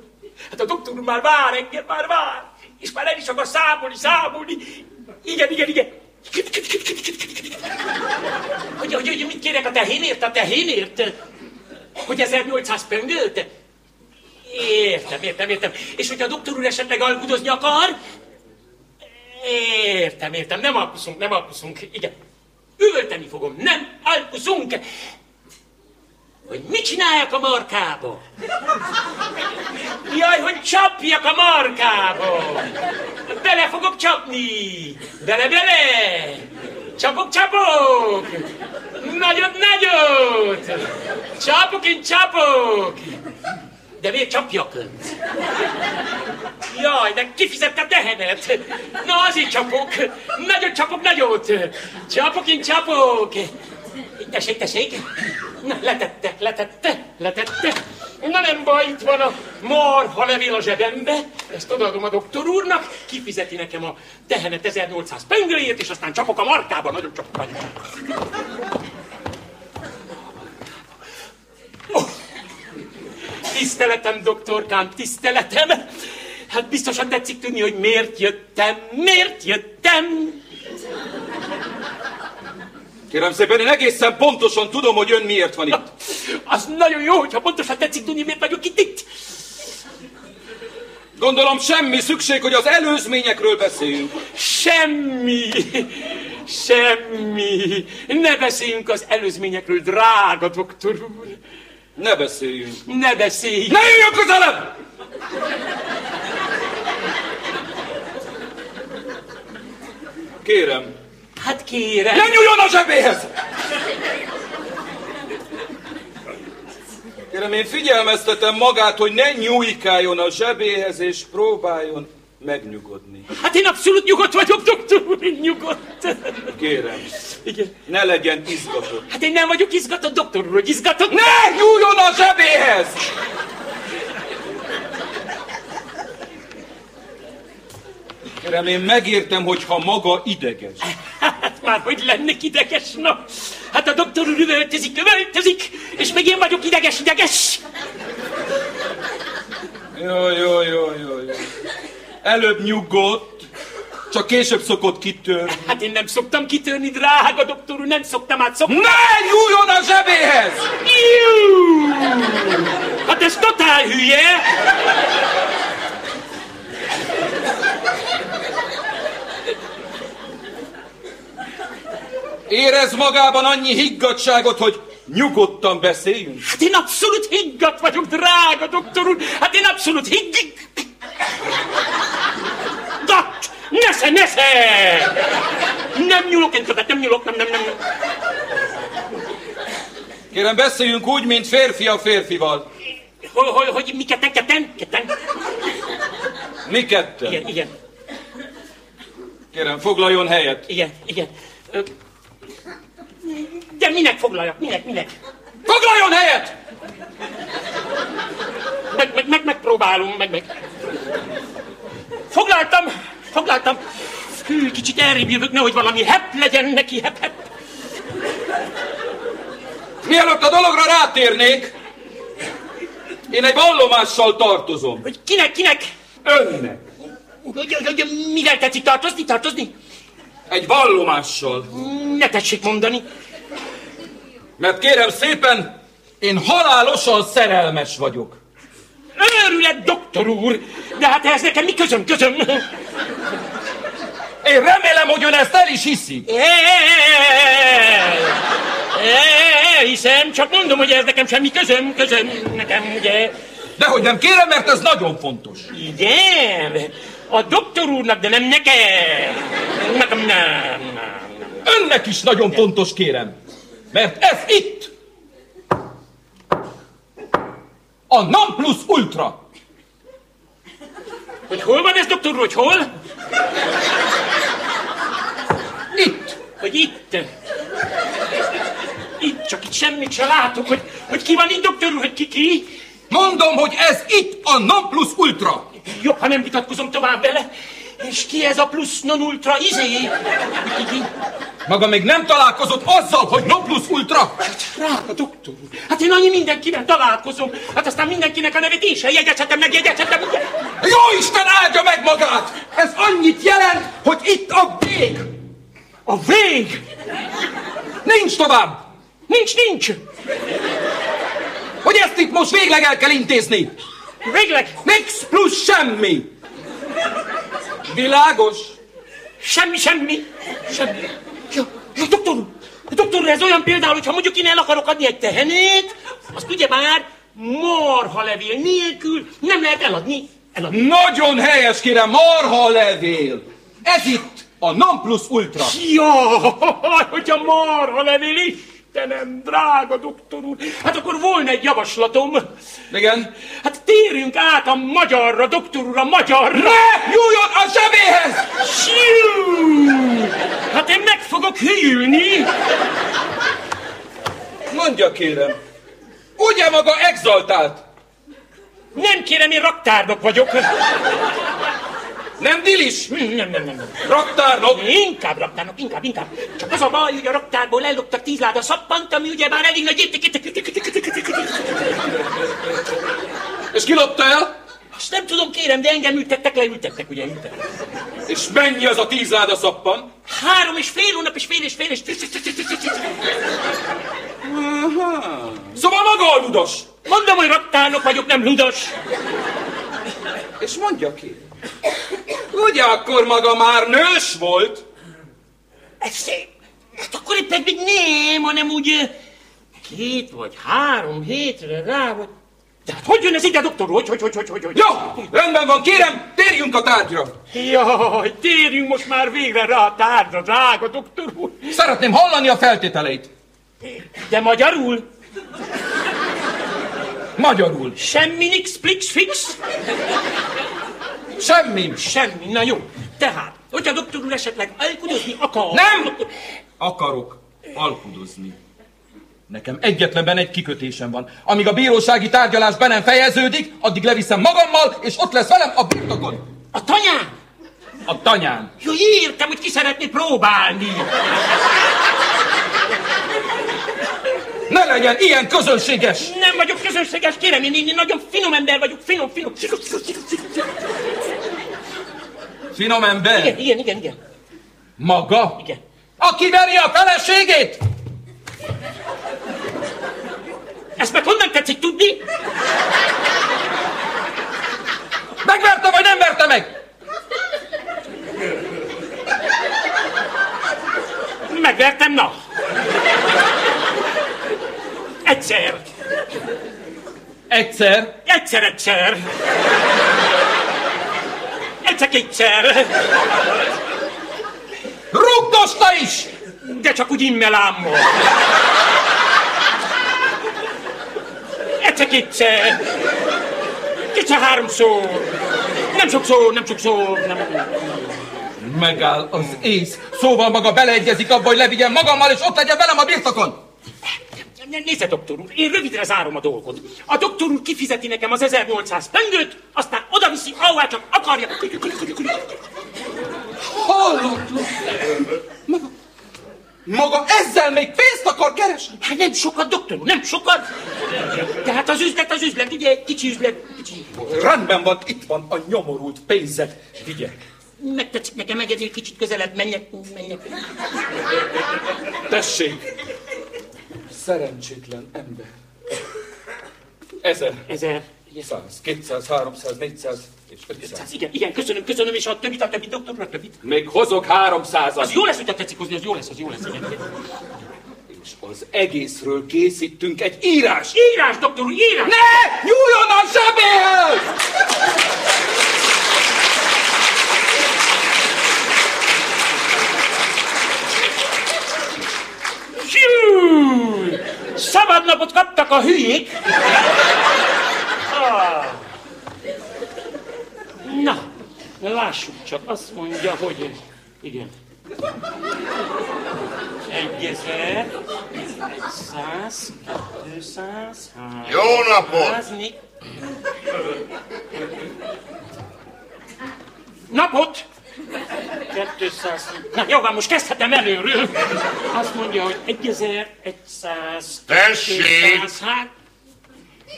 Hát a doktor úr már vár engem, már vár. És már el is akar számolni, számolni. Igen, igen, igen. Hogy, hogy, hogy mit kérek a tehénért, a tehénért? Hogy 1800 pöngölt? Értem, értem, értem. És hogyha a doktor úr esetleg alkudozni akar? Értem, értem, nem alkuszunk, nem alkuszunk. Igen. Üvölteni fogom, nem alkuszunk. Hogy mit csináljak a markába? Jaj, hogy csapjak a markába! Bele fogok csapni! Bele, bele! Csapok, csapok! Nagyot, nagyot! Csapok, én csapok! De miért csapjak önt? Jaj, de kifizette a tehenet! Na, azért csapok! Nagyot csapok, nagyot! Csapok, én csapok! Tessék, tessék! Letette, letette, letette. Na nem baj, itt van a marha levél a zsebembe. Ezt odaadom a doktor úrnak, kifizeti nekem a tehenet 1800 pengőért, és aztán csapok a markába, nagyon csapok. Csapok. Oh. Tiszteletem, doktorkám, tiszteletem! Hát biztosan tetszik tudni, hogy miért jöttem, miért jöttem. Kérem szépen, én egészen pontosan tudom, hogy ön miért van itt. Az nagyon jó, hogyha pontosan tetszik tudni, miért vagyok itt. itt. Gondolom semmi szükség, hogy az előzményekről beszéljünk. Semmi, semmi. Ne beszéljünk az előzményekről, drága doktor úr. Ne beszéljünk. Ne beszélj! Ne jöjjön közelebb! Kérem, Hát kérem. ne nyúljon a zsebéhez! Kérem, én figyelmeztetem magát, hogy ne nyújkáljon a zsebéhez, és próbáljon megnyugodni. Hát én abszolút nyugodt vagyok, doktor úr, én nyugodt. Kérem, Igen. ne legyen izgatott. Hát én nem vagyok izgatott, doktor úr, hogy izgatott. Ne nyúljon a zsebéhez! Kérem, én megértem, hogy ha maga ideges. Hát már hogy lennék ideges, na. Hát a doktor úr üvöltözik, üvöltözik, és még én vagyok ideges, ideges. Jó, jó, jó, jó, jó. Előbb nyugodt, csak később szokott kitörni. Hát én nem szoktam kitörni, drága doktor úr, nem szoktam át szoktam. Ne nyúljon a zsebéhez! Iú! Hát ez totál hülye! Érez magában annyi higgadságot, hogy nyugodtan beszéljünk. Hát én abszolút higgadt vagyok, drága doktor úr! Hát én abszolút higgig... Gat! Nesze, nesze! Nem nyúlok, én többet nem nyúlok, nem, nem, nem. Kérem, beszéljünk úgy, mint férfi a férfival. Hogy, hogy, hogy mi ketten, ketten, ketten? Mi ketten. Igen, igen, Kérem, foglaljon helyet. igen, igen. De minek foglaljak, minek, minek? Foglaljon helyet! Meg, meg, meg, megpróbálom, meg, meg. Foglaltam, foglaltam. Hű, kicsit elrébb jövök, nehogy valami hep legyen neki, hep, hep. Mielőtt a dologra rátérnék, én egy vallomással tartozom. Hogy kinek, kinek? Önnek. Hogy, hogy, hogy mivel tetszik tartozni, tartozni? Egy vallomással. Ne tessék mondani. Mert kérem szépen, én halálosan szerelmes vagyok. Őrület, doktor úr! De hát ehhez nekem mi közöm, közöm? Én remélem, hogy ön ezt el is hiszi. Hiszem, csak mondom, hogy ez nekem semmi közöm, közöm, nekem ugye. De hogy nem kérem, mert ez nagyon fontos. Igen, a doktor úrnak, de nem nekem. Nekem nem. Önnek is nagyon fontos, kérem. Mert ez itt a non plus ultra. Hogy hol van ez, doktor úr, hogy hol? Itt. Hogy itt? Itt, csak itt semmit se látok, hogy, hogy ki van itt, doktor úr, hogy ki ki? Mondom, hogy ez itt a non plus ultra. Jobb, ha nem vitatkozom tovább vele. És ki ez a plusz non ultra izé? Maga még nem találkozott azzal, hogy non plus ultra? Drága doktor úr, hát én annyi mindenkivel találkozom, hát aztán mindenkinek a nevét én sem jegyezhetem, meg jegyezhetem, ugye? Jó Isten áldja meg magát! Ez annyit jelent, hogy itt a vég. A vég! Nincs tovább. Nincs, nincs! Hogy ezt itt most végleg el kell intézni. Végleg! Nix plusz semmi. Világos? Semmi, semmi, semmi. Ja, ja, doktor úr, doktor úr, ez olyan például, hogyha mondjuk én el akarok adni egy tehenét, azt ugye már marha levél nélkül nem lehet eladni. eladni. Nagyon helyes, kérem, marha levél. Ez itt a non plus ultra. Ja, hogyha marha levél, Istenem, drága doktor úr, hát akkor volna egy javaslatom. Igen? Hát térjünk át a magyarra, doktor úr, a magyarra. Ne nyúljon a zsebéhez! Siu! Hát én meg fogok hűlni. Mondja, kérem. Ugye maga exaltált? Nem kérem, én raktárnok vagyok. Nem dilis? Nem, nem, nem, nem. Raktárnok? Inkább raktárnok, inkább, inkább. Csak az a baj, hogy a raktárból elloptak tíz láda szappant, ami ugye már elég nagy És ki lopta el? Azt nem tudom, kérem, de engem ültettek, leültettek, ugye, ültettek. És mennyi az a tíz láda szappan? Három és fél hónap, és fél és fél és fél. Szóval maga a ludas. Mondom, hogy raktárnok vagyok, nem ludas. És mondja ki. Ugye akkor maga már nős volt? Ez. Hát akkor éppen még nem, hanem úgy... két vagy három hétre rá vagy... De hát hogy jön ez ide, doktor? Hogy, hogy, hogy, hogy, hogy, hogy? Jó, rendben van, kérem, térjünk a tárgyra. Jaj, térjünk most már végre rá a tárgyra, drága doktor úr. Szeretném hallani a feltételeit. De magyarul? Magyarul. Semmi nix, plix, fix? Semmi. Semmi, na jó. Tehát, hogyha doktor úr esetleg alkudozni akar... Nem! Akarok alkudozni. Nekem egyetlenben egy kikötésem van. Amíg a bírósági tárgyalás be nem fejeződik, addig leviszem magammal, és ott lesz velem a birtokon. A tanyán? A tanyán. Jó, értem, hogy ki szeretné próbálni. Ne legyen ilyen közönséges! Nem vagyok közönséges, kérem, én, én nagyon finom ember vagyok, finom, finom. finom, ember? Igen, igen, igen, igen. Maga? Igen. Aki veri a feleségét? Ezt meg honnan tetszik tudni? Megverte vagy nem verte meg? Megvertem, na. Egyszer. Egyszer. Egyszer, egyszer. Egyszer, kétszer. Rúgdosta is! De csak úgy immelámmal. Egyszer, kétszer. Kétszer, háromszor. Nem sokszor, nem sokszor, nem. Megáll az ész. Szóval maga beleegyezik abba, hogy levigyem magammal, és ott legyen velem a birtokon. Nézze, doktor úr, én rövidre zárom a dolgot. A doktor úr kifizeti nekem az 1800 pengőt, aztán odaviszi, ahová csak akarja. Hallatlan! Maga, maga ezzel még pénzt akar keresni? Hát nem sokat, doktor úr, nem sokat. Tehát az üzlet az üzlet, ugye, kicsi üzlet, kicsi. Rendben van, itt van a nyomorult pénzed. Vigye. Megtetszik nekem, meg egy kicsit közelebb menjek, menjek. Tessék! Szerencsétlen ember. Ezer. Ezer. Száz, kétszáz, háromszáz, négyszáz és ötszáz. Hát igen, igen, köszönöm, köszönöm, és a többit, a többit, doktor úr, a többit. Még hozok háromszázat. Az jó lesz, hogyha tetszik hozni, az jó lesz, az jó lesz, igen. igen. És az egészről készítünk egy írás. Írás, doktor úr, írás! Ne! Nyúljon a zsebéhez! Hű! Szabad napot kaptak a hülyék! Ah. Na, lássuk csak, azt mondja, hogy igen. Egyezer, száz, kétszáz, három, Jó napot! Napot! 200. Na jó, van, most kezdhetem előről. Azt mondja, hogy 1100. Tessék! 200, hát...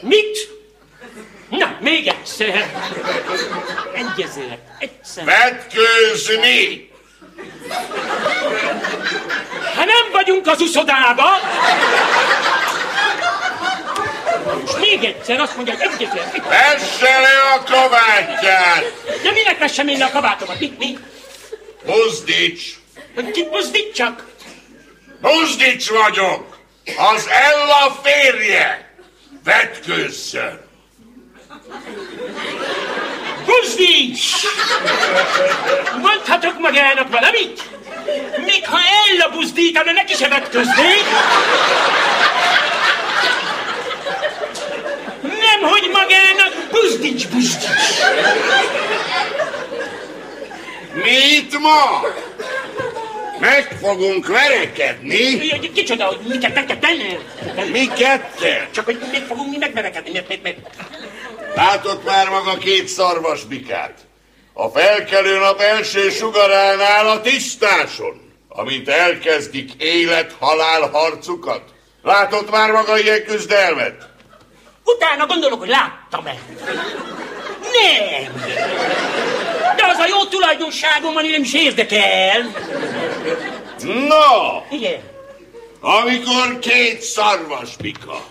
Mit? Na, még egyszer. 1000, egyszer. Vetkőzni! Hát nem vagyunk az uszodába! Most még egyszer azt mondja, hogy 1000. Vesse le a kabátját! De minek vessem én le a kabátomat? Mi? Mi? Buzdíts! Hogy kit mozdítsak? Buzdíts vagyok! Az Ella férje! Vetkőzzön! Buzdíts! Mondhatok magának valamit? Még ha Ella buzdítana, neki se vetköznék? Nem, hogy magának buzdíts, buzdíts! Mit ma? Meg fogunk verekedni? Ki- Kicsoda, hogy miket meg kell tenni? Mi ketten? Csak hogy még fogunk mi megverekedni. Látott már maga két szarvasbikát? A felkelő nap első sugaránál a tisztáson, amint elkezdik élet-halál harcukat. Látott már maga ilyen küzdelmet? Utána gondolok, hogy láttam-e. Nem! De az a jó tulajdonságom van, nem is érdekel. Na, Igen. amikor két szarvasbika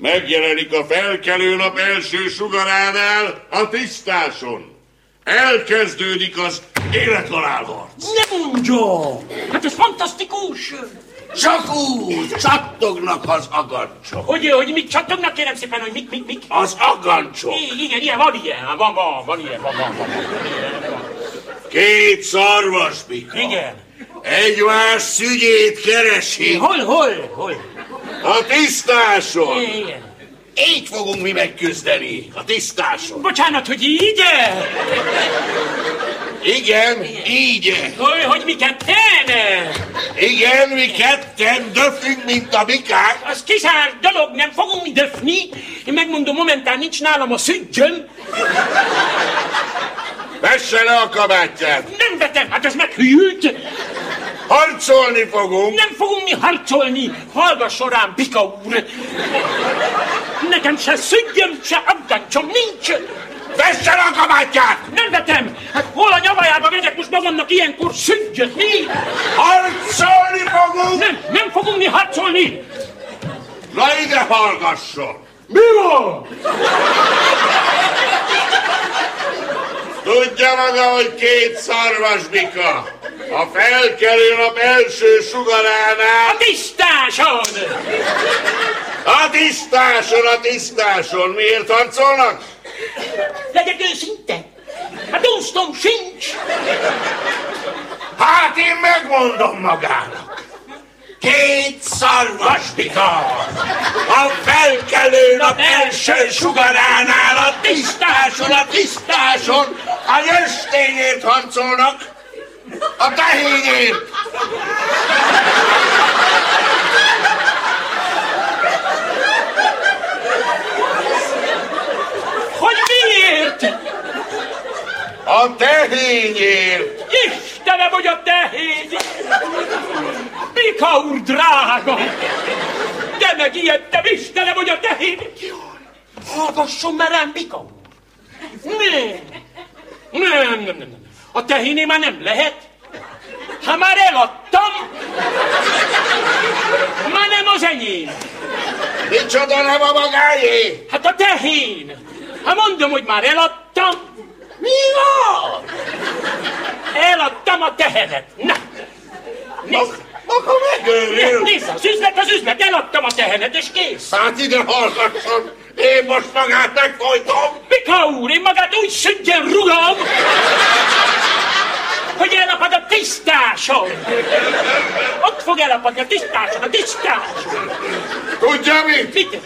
megjelenik a felkelő nap első sugaránál a tisztáson, elkezdődik az élet-halál harc. Ne mondja! Hát ez fantasztikus! Csak úgy csattognak az agancsok. Hogy, hogy mit csattognak, kérem szépen, hogy mik, mik, mik? Az agancsok. I- igen, ilyen, van ilyen, van, van, van ilyen, van, van, van, van, ilyen, van. Két szarvasbika. Igen. Egymás szügyét keresi. Hol, hol, hol? A tisztáson. Igen. Így fogunk mi megküzdeni. A tisztáson. Bocsánat, hogy így? Igen, így. Hogy, hogy mi ketten? Igen, mi ketten döfünk, mint a bikák. Az kizárt dolog, nem fogunk mi döfni. Én megmondom, momentán nincs nálam a szügyöm. Vesse le a kabátját. Nem vetem, hát ez meghűlt. Harcolni fogunk. Nem fogunk mi harcolni. Hallgasson rám, Bika úr. Nekem se szügyöm, se aggancsom nincs. Vesse a kabátját. Nem vetem! Hát hol a nyavajába vegyek most magamnak ilyenkor szügyöt, mi? Harcolni fogunk. Nem, nem fogunk mi harcolni! Na ide hallgasson. Mi van? Tudja maga, hogy két szarvasbika a felkelő nap első sugaránál A tisztáson! a tisztáson, a tisztáson miért harcolnak? Legyek őszinte! Hát úsztom sincs! Hát én megmondom magának. Két szarvasbika a felkelő nap első sugaránál a tisztáson, a tisztáson a nőstényért harcolnak, a tehényért. Hogy miért? A tehényért. Istenem, hogy a tehény! Bika úr drága! De megijedtem, Istenem, hogy a tehény! Hallgasson már rám, Bika úr! Nem! Nem, nem, nem, nem. A tehéné már nem lehet. Ha már eladtam, már nem az enyém. Micsoda nem a magáé? Hát a tehén. Ha mondom, hogy már eladtam, Mi van? eladtam a tehenet. Na, nézd, Maga megőrül. nézd, az üzlet az üzlet, eladtam a tehenet, és kész. Hát ide hallgasson, én most magát megfojtom. Pika úr, én magát úgy szügyen rugom, hogy elapad a tisztáson. Ott fog elapadni a tisztáson, a tisztáson. Tudja mit? Mit?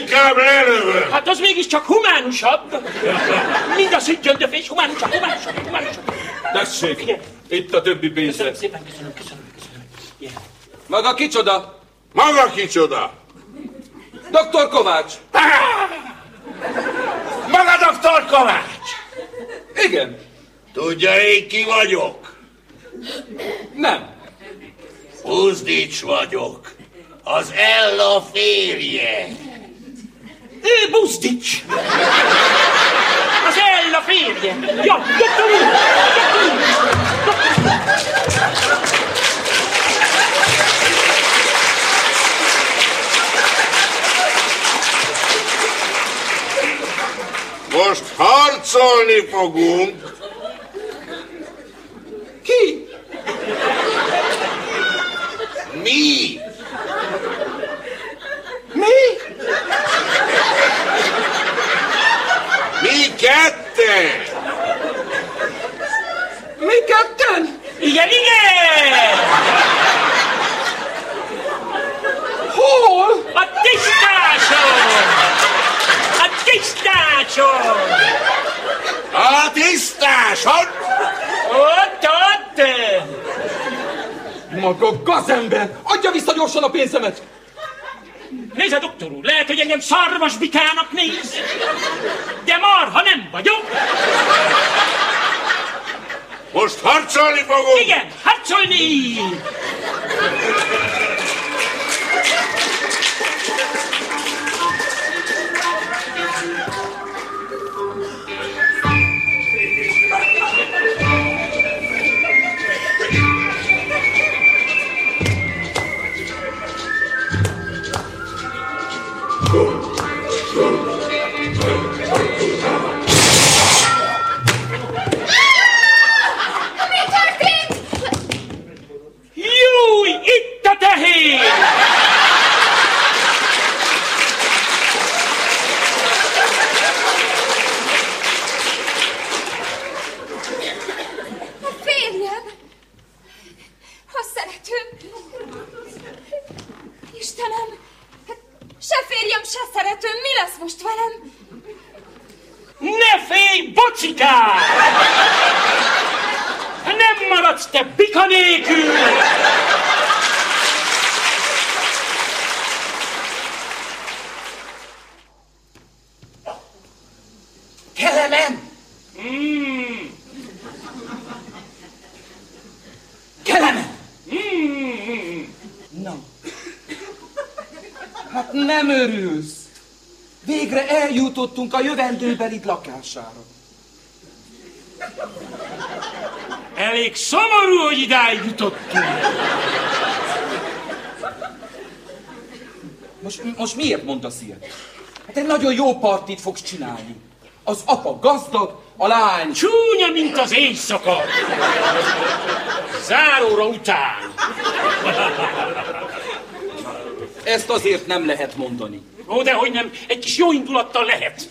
Inkább lelövöm. Hát az mégiscsak humánusabb. Mind a szügyöndöfés humánusabb, humánusabb, humánusabb. Tessék, Igen. itt a többi Köszönöm pénzre. szépen, köszönöm, köszönöm, köszönöm. Igen. Maga kicsoda? Maga kicsoda? Doktor Kovács. Maga doktor Kovács! Igen. Tudja én ki vagyok? Nem. Uzdics vagyok. Az Ella férje. Ő Buzdics! Az Ella férje! Ja, doktor úr! Doktor úr! Most harcolni fogunk. Ki? Mi? Mi? Mi ketten? Mi ketten? Igen, igen! Hol? A tisztáson! A tisztáson! A tisztáson? Ott, ott! Maga gazember! Adja vissza gyorsan a pénzemet! Nézd a doktor úr, lehet, hogy engem szarvas bikának néz, de marha nem vagyok. Most harcolni fogunk? Igen, harcolni! Se szeretőm, mi lesz most velem? Ne félj, bocikár! Nem maradsz te bika nélkül! Kelemen! Mm. Kelemen! Mm. Na. Hát nem örülsz. Végre eljutottunk a jövendőbeli lakására. Elég szomorú, hogy idáig jutottunk. Most, most miért mondasz ilyet? Hát egy nagyon jó partit fogsz csinálni. Az apa gazdag, a lány... Csúnya, mint az éjszaka. Záróra után. Ezt azért nem lehet mondani. Ó, de hogy nem, egy kis jó indulattal lehet.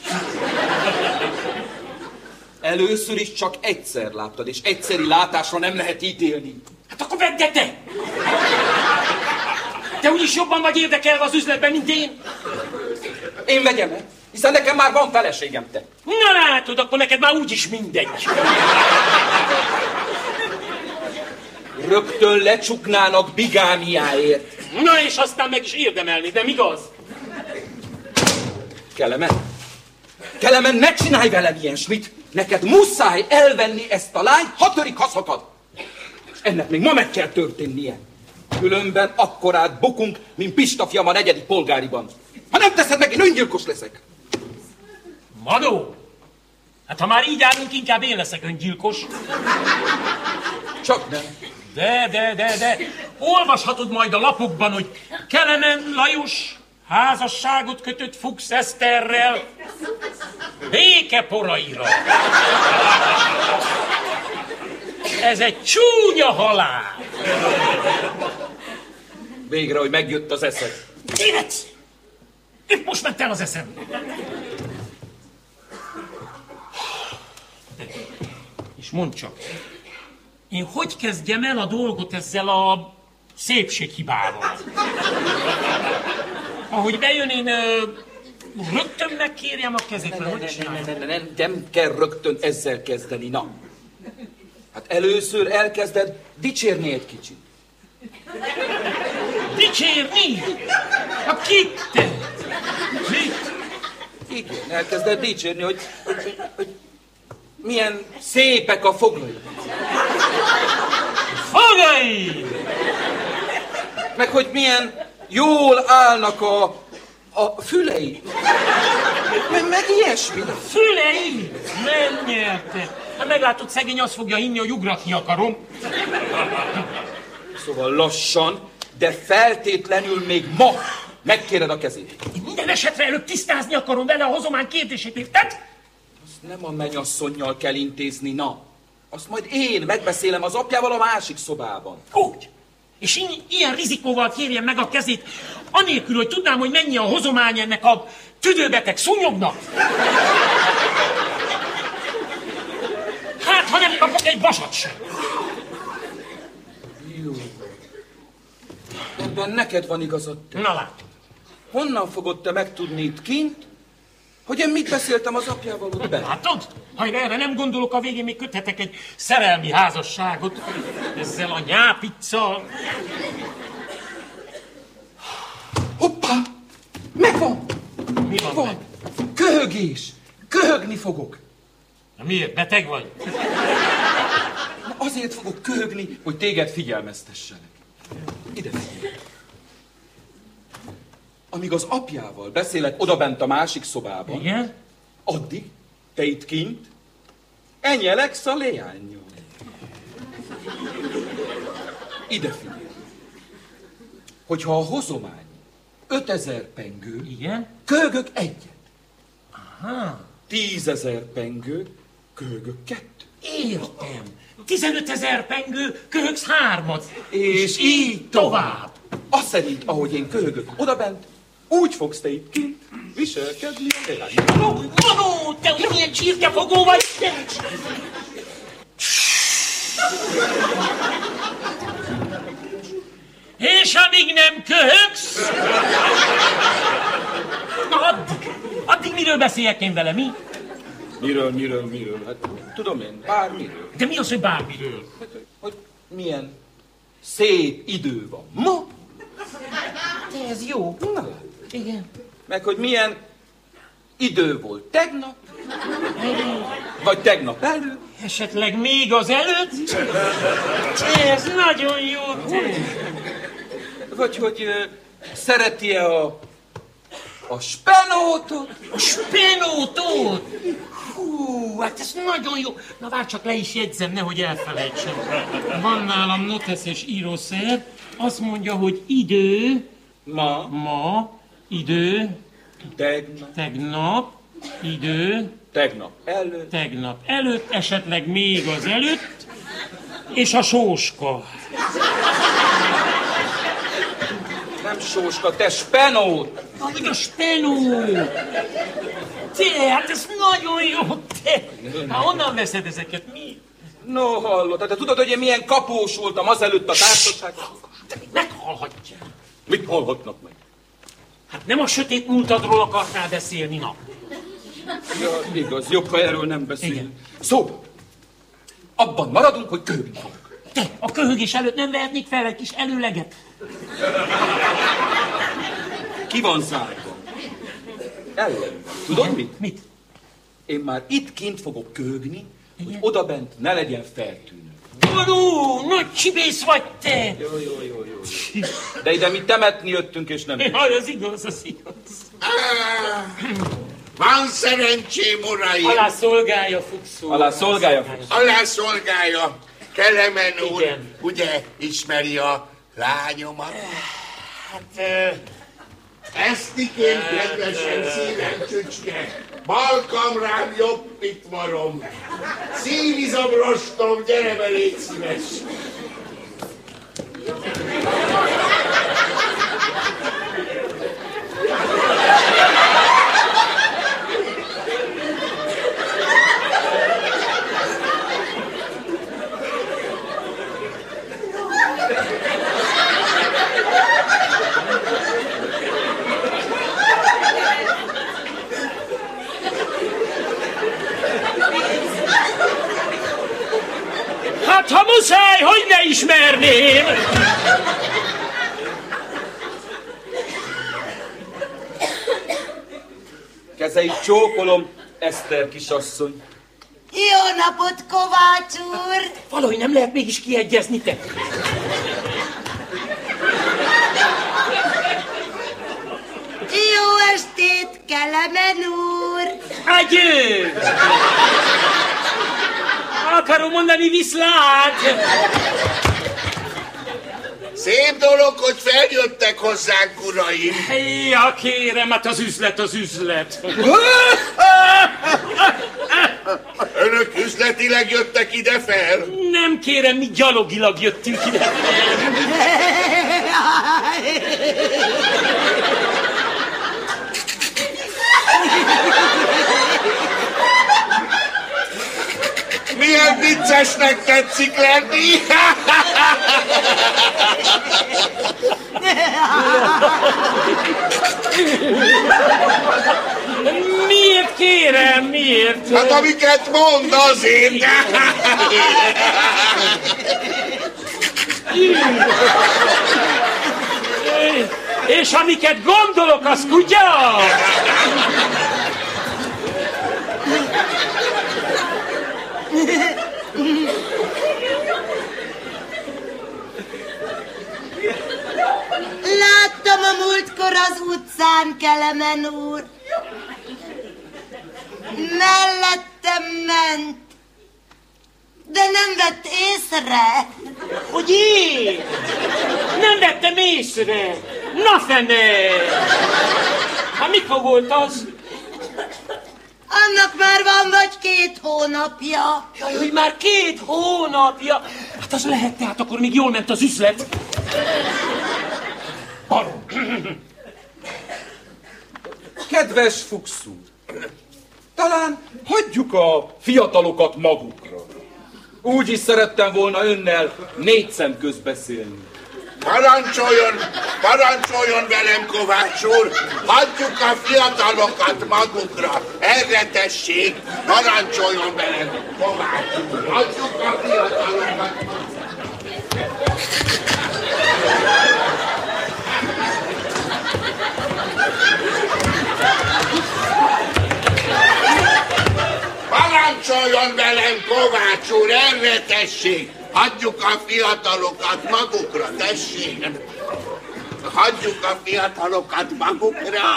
Először is csak egyszer láttad, és egyszeri látásra nem lehet ítélni. Hát akkor vedd el te! Úgyis jobban vagy érdekelve az üzletben, mint én. Én vegyem el, hiszen nekem már van feleségem te. Na látod, akkor neked már úgyis mindegy. Rögtön lecsuknának bigámiáért. Na és aztán meg is érdemelni, nem igaz? Kelemen? Kelemen, ne csinálj velem ilyesmit! Neked muszáj elvenni ezt a lányt, ha törik, ha szakad. És ennek még ma meg kell történnie. Különben akkorát bukunk, mint Pista fiam a negyedik polgáriban. Ha nem teszed meg, én öngyilkos leszek. Madó! Hát ha már így állunk, inkább én leszek öngyilkos. Csak nem. De, de, de, de, olvashatod majd a lapokban, hogy Kelemen Lajos házasságot kötött Fuchs Eszterrel békeporaira. Ez egy csúnya halál. Végre, hogy megjött az eszed. Tévedsz! Épp most ment el az eszem. És mondd csak, én hogy kezdjem el a dolgot ezzel a szépséghibával? Ahogy bejön, én rögtön megkérjem a kezét, mert hogy Nem, csináljam? nem, nem, nem, kell rögtön ezzel kezdeni, na. Hát először elkezded dicsérni egy kicsit. Dicsérni? A kit te? Mit? Igen, elkezded dicsérni, hogy, hogy, hogy milyen szépek a foglai. Fogai! Meg hogy milyen jól állnak a, a fülei. Meg, meg ilyesmi. Fülei? Nem nyerte. Hát meglátod, szegény azt fogja hinni, hogy ugratni akarom. Szóval lassan, de feltétlenül még ma megkéred a kezét. Én minden esetre előbb tisztázni akarom vele a hozomány kérdését, érted? Nem a mennyasszonynal kell intézni, na. Azt majd én megbeszélem az apjával a másik szobában. Úgy. És i- ilyen rizikóval kérjem meg a kezét, anélkül, hogy tudnám, hogy mennyi a hozomány ennek a tüdőbeteg szúnyognak. Hát, ha nem kapok egy vasat sem. Jó. Ebben neked van igazad. te. Na látod. Honnan fogod te megtudni itt kint, hogy én mit beszéltem az apjával ott benne? Látod? Ha én erre nem gondolok, a végén még köthetek egy szerelmi házasságot ezzel a nyápicccal. Hoppá! Megvan! Mi van? Van! meg? Köhögés! Köhögni fogok! Na miért? Beteg vagy? Na, Azért fogok köhögni, hogy téged figyelmeztessenek. Ide figyelj. Amíg az apjával beszélek odabent a másik szobában, Igen? addig te itt kint enyeleksz a leánynyal. Ide figyelj. Hogyha a hozomány 5000 pengő, Igen? köhögök egyet. Aha. Tízezer pengő, köhögök kettő. Értem. 15 ezer pengő, köhögsz hármat. És így tovább. Azt szerint, ahogy én köhögök odabent, úgy fogsz te itt kint viselkedni a. Manó, Manó, te ugye milyen csirkefogó vagy? És amíg nem köhögsz, Addig miről beszéljek én vele, mi? Miről, miről, miről? Hát tudom én, bármiről. De mi az, hogy bármiről? Hogy milyen szép idő van ma, De ez jó. Na, Igen. meg hogy milyen idő volt tegnap, vagy tegnap előtt. Esetleg még az előtt? Ez nagyon jó. Vagy hogy ö, szereti-e a, a spenótot? A spenótot! Hú, hát ez nagyon jó. Na várj csak le is jegyzem, nehogy elfelejtsem. Van nálam notesz és írószer. Azt mondja, hogy idő, Ma, ma, idő, tegnap, tegnap, idő, tegnap előtt. tegnap előtt, esetleg még az előtt, és a sóska. Nem sóska, te spenót! Ahogy a spenó! Te, hát ez nagyon jó, te! Hát honnan veszed ezeket? Mi? No, hallod, te tudod, hogy én milyen kapós voltam azelőtt a társaságban? Te meghallhatja. Mit hallhatnak meg? Hát nem a sötét múltadról akartál beszélni, na. Ja, igaz, jobb, ha erről nem. Igen. Szóval, abban maradunk, hogy köhögni fogunk. Te, a köhögés előtt nem vehetnék fel egy kis előleget? Ki van zárva? Ellen. Tudod mit? Mit? Én már itt kint fogok köhögni, hogy odabent ne legyen feltűnő. Való, nagy csibész vagy te! Jó, jó, jó, jó. De ide mi temetni jöttünk, és nem... Jaj, az igaz, az igaz. Van szerencsém, uraim! Alá szolgálja, fuxó. Alá szolgálja, fuxó. Alá szolgálja. Kelemen úr, Igen. ugye ismeri a lányomat? Hát, ö, Esztikén kedvesen szívem csücske, balkamrám jobb pitvarom, szívizom rostom, gyere be, légy szíves! Hát ha muszáj, hogy ne ismerném! Kezeit csókolom, Eszter kisasszony. Jó napot, Kovács úr! Valahogy nem lehet mégis kiegyezni, te. Jó estét, Kelemen úr! Agyő! Akarom mondani viszlát! Szép dolog, hogy feljöttek hozzánk, uraim! Ja, kérem, hát az üzlet az üzlet. Önök üzletileg jöttek ide fel? Nem kérem, mi gyalogilag jöttünk ide. Milyen viccesnek tetszik lenni? Miért kérem, miért? Hát amiket mond azért. És amiket gondolok, az kutya? Láttam a múltkor az utcán, Kelemen úr. Mellettem ment, de nem vett észre. Hogy én? Nem vettem észre. Na fene! Hát mikor volt az? Annak már van vagy két hónapja. Jaj, hogy már két hónapja. Hát az lehet, tehát akkor még jól ment az üzlet. Barom. Kedves fuxú, talán hagyjuk a fiatalokat magukra. Úgy is szerettem volna önnel négy szem közt beszélni. Parancsoljon, parancsoljon velem, Kovács úr! Hagyjuk a fiatalokat magukra! Erre tessék! Parancsoljon velem, Kovács úr! Hagyjuk a fiatalokat Parancsoljon velem, Kovács úr, erre tessék! हज काफिया तालो कात्मा को करा कैसे हज काफिया तालो कात्मा को करा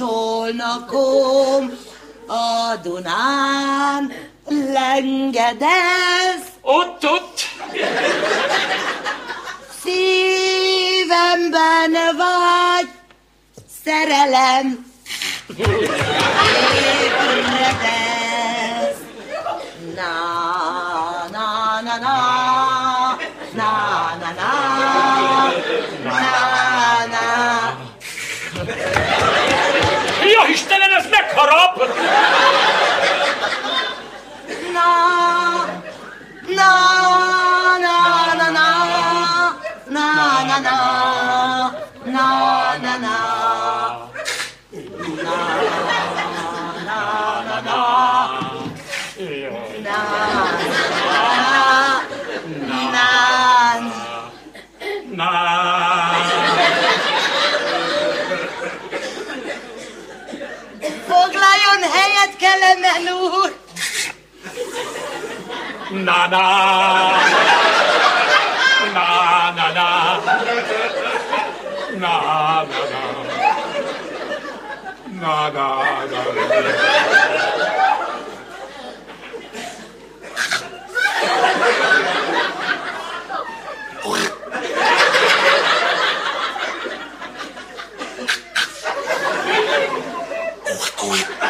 Kis csónakom a Dunán lengedez, Ott, ott! szívemben vagy szerelem. Ébredez. Na, na, na, na, Ja, Istenem, ez megharap! Na, na, na, na, na, na, na, na, na, Kelemen úr! Na, na! Na, na, na! Na, na, na! Na, na, na! Quick.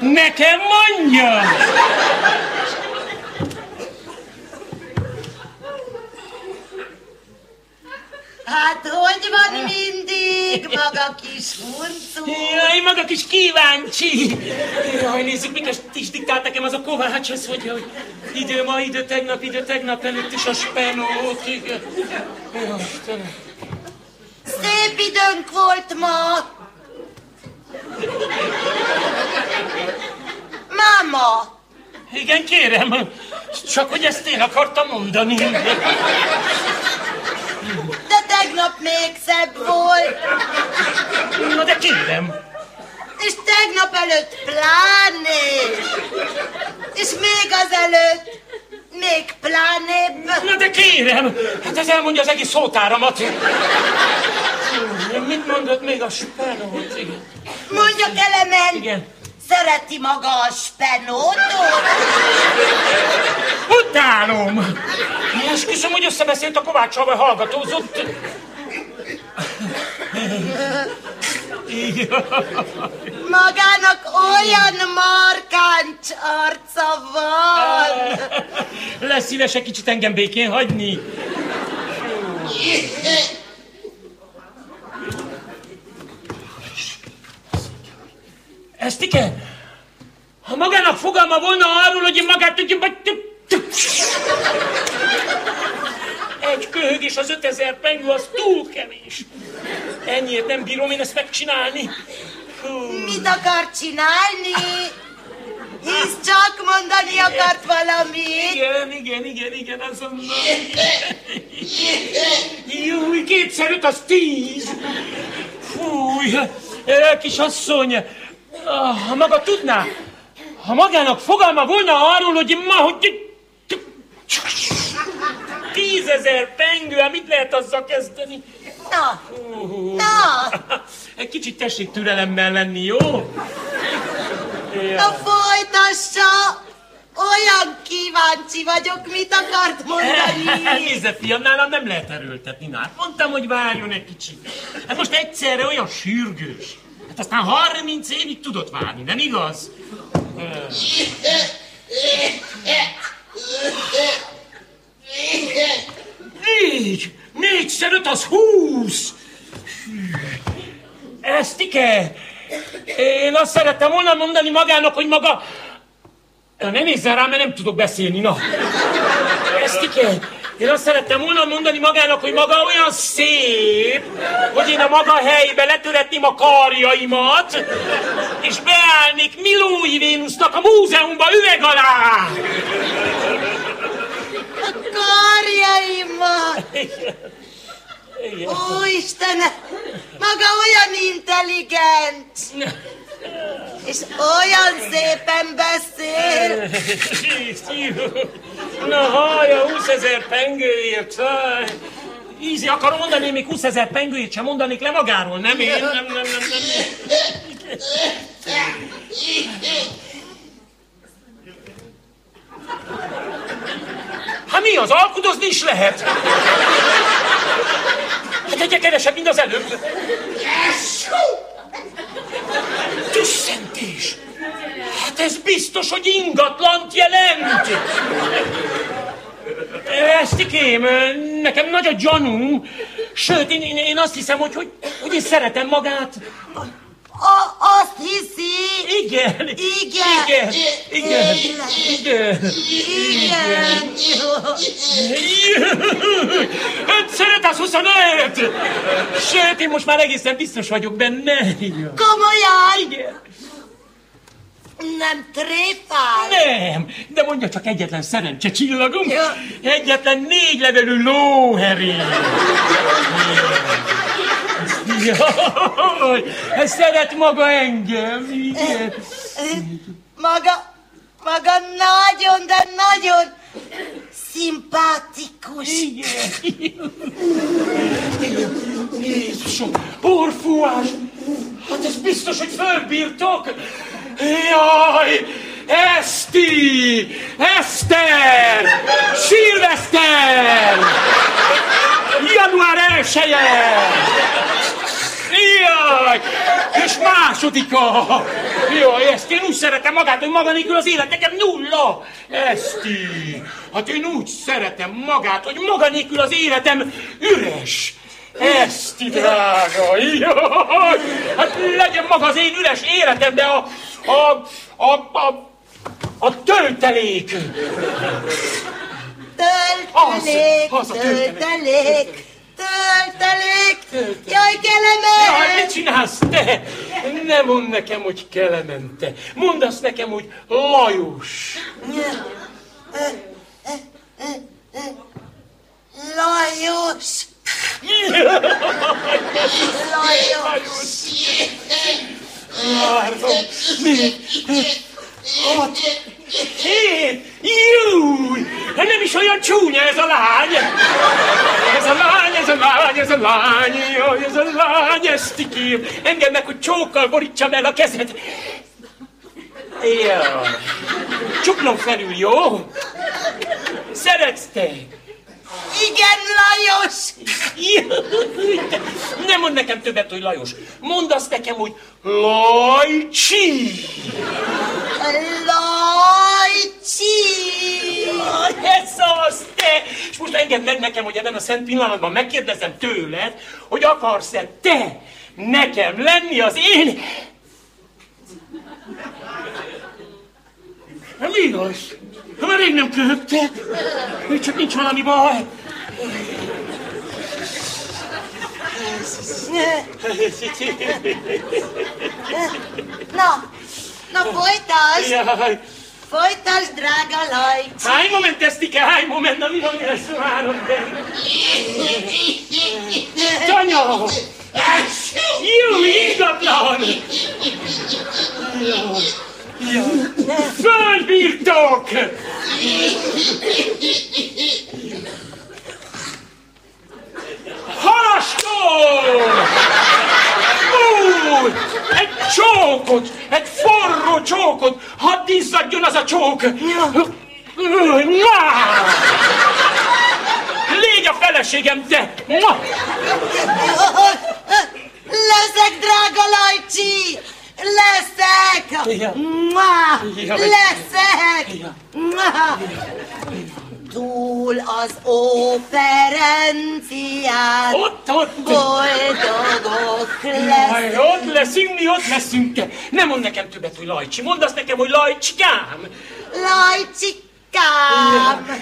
Nekem mondja! Hát hogy van mindig maga kis huncú? Jaj, maga kis kíváncsi! Jaj, nézzük, miket is diktált nekem az a Kovács, az, hogy, hogy idő ma, idő tegnap, idő tegnap előtt is a spenót. Jaj, Istenem. Szép időnk volt ma! Mama! Igen, kérem, csak hogy ezt én akartam mondani. De tegnap még szebb volt, Na de kérem, és tegnap előtt pláné, és még az előtt még plánébb. na de kérem, hát ez elmondja az egész szótáramat. Mit mondott még a spenót, igen. Mondja Kelemen, Igen. szereti maga a spenótot? Utálom! Esküszöm, hogy összebeszélt a Kovácssal, vagy hallgatózott. Magának olyan markáns arca van. Lesz szíves egy kicsit engem békén hagyni? Ezt igen? Ha magának fogalma volna arról, hogy én magát tudja, vagy... És az 5000 pengő az túl kevés. Ennyiért nem bírom én ezt megcsinálni. Hú. Mit akar csinálni? Hisz csak mondani akart valamit. Igen, igen, igen, igen, azonnal. Júj, kétszer öt, az tíz. Fúj, eh, kis asszony, ah, ha maga tudná, ha magának fogalma volna arról, hogy ma, hogy... Tízezer pengő, hát mit lehet azzal kezdeni? Na, na, Egy kicsit tessék türelemmel lenni, jó? na folytassa. Olyan kíváncsi vagyok, mit akart mondani. Nézze, fiam, nálam nem lehet erőltetni. Na, hát mondtam, hogy várjon egy kicsit. Hát most egyszerre olyan sürgős. Hát aztán 30 évig tudott várni, nem igaz? Négy! Négyszer öt az húsz! Esztike! Én azt szerettem volna mondani magának, hogy maga... Ne nézzen rám, mert nem tudok beszélni, na. Esztike! Én azt szerettem volna mondani magának, hogy maga olyan szép, hogy én a maga helyébe letöretném a karjaimat, és beállnék Milói Vénusznak a múzeumba üveg alá! A karjaimat. Ó, Istenem, maga olyan intelligens. És olyan szépen beszél. Na hallja, 20 ezer pengőért. Ízi, akarom mondani, még 20 ezer pengőért sem mondanék le magáról, nem én? Nem, nem, nem, nem. Hát mi az, alkudozni is lehet? Hát egyre kevesebb, mint az előbb. Tüsszentés! Hát ez biztos, hogy ingatlant jelent! Esztikém, nekem nagy a gyanúm, sőt, én, én, én azt hiszem, hogy, hogy, hogy én szeretem magát. A, azt hiszi. Igen. Igen. Igen. Igen. Igen. Igen. Öt szeret az 25! Sőt, én most már egészen biztos vagyok benne. Komolyan? Igen. Nem tréfál? Nem, de mondja csak egyetlen szerencse csillagunk, Ja. egyetlen négy levelű lóherény. Jaj, szeret maga engem, igen. Maga, maga nagyon, de nagyon szimpatikus. Igen. Jézusom, porfúás! Hát ez biztos, hogy fölbírtok! Jaj! Eszti! Eszter! Szilveszter! Január 1 Jaj! És másodika! Jaj, ezt én úgy szeretem magát, hogy maga nélkül az élet nekem nulla! Eszti! Hát én úgy szeretem magát, hogy maga nélkül az életem üres! Eszti, drága! Jaj! Hát legyen maga az én üres életemben a... a... a... a a töltelék! Töltelék, Az, az a töltelék. töltelék, töltelék. Jaj, Jaj, kelemen! mit csinálsz te? Ne mondd nekem, hogy Kelemente. Mondd azt nekem, hogy Lajos. Lajos! Lajos! Négy, öt, hat, hét, júj! Hát nem is olyan csúnya ez a lány! Ez a lány, ez a lány, ez a lány, jaj, ez a lány, ezt ikém. Engedd meg, hogy csókkal borítsam el a kezed. Jaj. Csuklom felül, jó? Szeretsz te? Igen, Lajos! Nem mond nekem többet, hogy Lajos. Mondd azt nekem, hogy Lajcsi. Lajcsi! Ez az, te! És most engedd meg nekem, hogy ebben a szent pillanatban megkérdezem tőled, hogy akarsz-e te nekem lenni az én... Mi az? Rég nem köhögtek. Csak nincs valami baj. Na, na folytasd! Jaj. Folytasd, drága Lajcsi! Hány moment, Esztike, hány moment, na mi van, mi lesz várom, de... Tanya! Jó, ingatlan! Jaj. Földbirtok! Halastó! Úgy! Egy csókot! Egy forró csókot! Hadd izzadjon az a csók! Mua! Légy a feleségem, te! Mua! Leszek, drága Lajcsi! Leszek! Ja. Ja. Leszek! Ja. Túl az operencián Ott, ott! boldogok Jaj, lesz. ott leszünk, mi ott leszünk. Nem mond nekem többet, hogy Lajcsi. Mondd azt nekem, hogy Lajcsikám. Lajcsikám!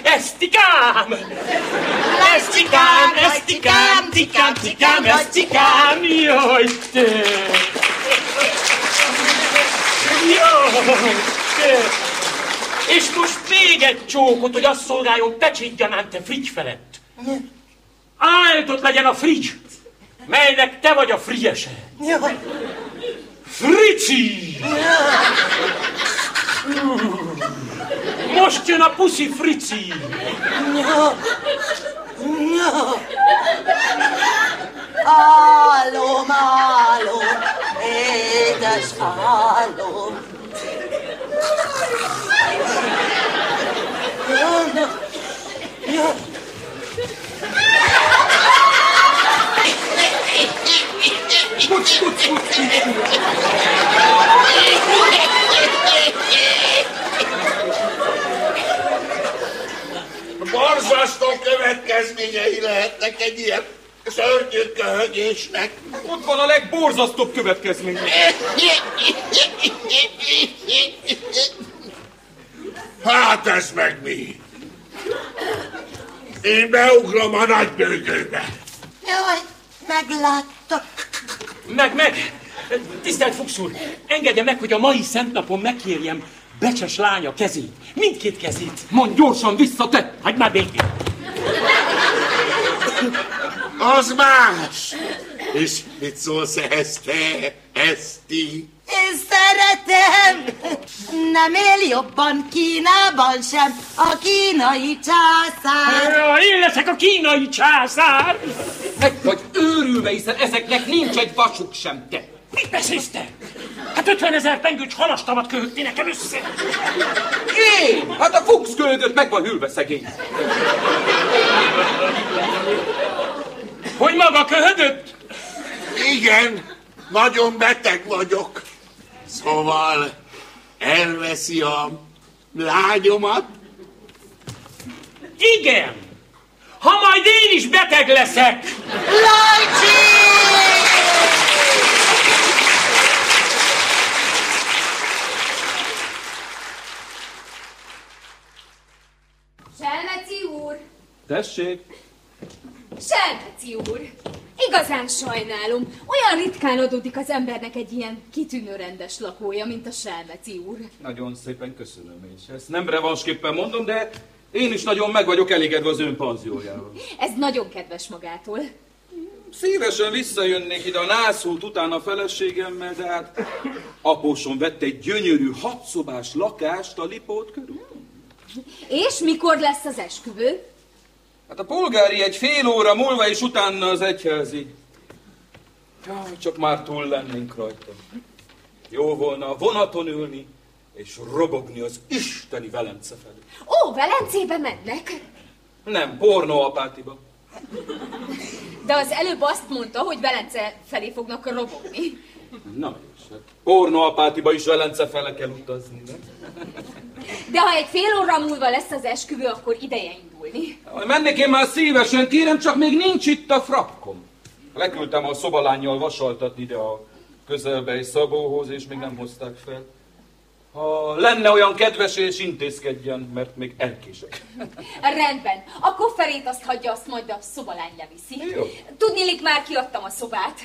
Esztikám! Esztikám, esztikám, tikám, tikám, esztikám, jaj, te! Jaj, te! És most még egy csókot, hogy azt szolgáljon pecsétgyanánt te frigy felett. Áldott legyen a frigy, melynek te vagy a frigyese. Jaj, Frici! Most jön a puszi frici! 알롬 알롬 에다 샬롬 야, 꼬치 꼬치 꼬치 Borzasztó következményei lehetnek egy ilyen szörnyű köhögésnek. Ott van a legborzasztóbb következmény. Hát ez meg mi? Én beugrom a nagybőgőbe. Jaj, megláttak. Meg, meg! Tisztelt Fuchs úr, engedje meg, hogy a mai szent napon megkérjem Becses lánya kezét. Mindkét kezét. Mondj gyorsan vissza, te! Hagyd már békén. Az más. És mit szólsz ehhez te, Eszti? Én szeretem, nem él jobban Kínában sem a kínai császár. Ja, Én leszek a kínai császár! Meg vagy őrülve, hiszen ezeknek nincs egy vasuk sem, te! Mit beszélsz te? Hát 50 ezer pengőcs halastavat köhögti nekem össze. Én? Hát a Fuchs kölgött meg van hűlve szegény. Hogy maga köhögött? Igen, nagyon beteg vagyok. Szóval elveszi a lányomat, Igen. Ha majd én is beteg leszek. Lajcsi! Selmeci úr! Tessék! Selmeci úr! Igazán sajnálom, olyan ritkán adódik az embernek egy ilyen kitűnő rendes lakója, mint a Selmeci úr. Nagyon szépen köszönöm, és ezt nem revansképpen mondom, de én is nagyon meg vagyok elégedve az ön panziójával. Ez nagyon kedves magától. Szívesen visszajönnék ide a nászút után a feleségemmel, de hát apósom vette egy gyönyörű hatszobás lakást a Lipót körül. És mikor lesz az esküvő? Hát a polgári egy fél óra múlva, és utána az egyházi. Jaj, csak már túl lennénk rajta. Jó volna a vonaton ülni, és robogni az isteni Velence felé. Ó, Velencébe mennek? Nem, pornóapátiba. De az előbb azt mondta, hogy Velence felé fognak robogni. Na és hát pornóapátiba is Velence fele kell utazni, nem? De ha egy fél óra múlva lesz az esküvő, akkor ideje indulni. Mennék én már szívesen, kérem, csak még nincs itt a frakkom. Leküldtem a szobalányjal vasaltatni ide a közelbe egy szabóhoz, és még nem hozták fel. Ha lenne olyan kedves és intézkedjen, mert még elkések. Rendben. A kofferét azt hagyja, azt majd a szobalány leviszi. Jó. Tudnélik, már kiadtam a szobát.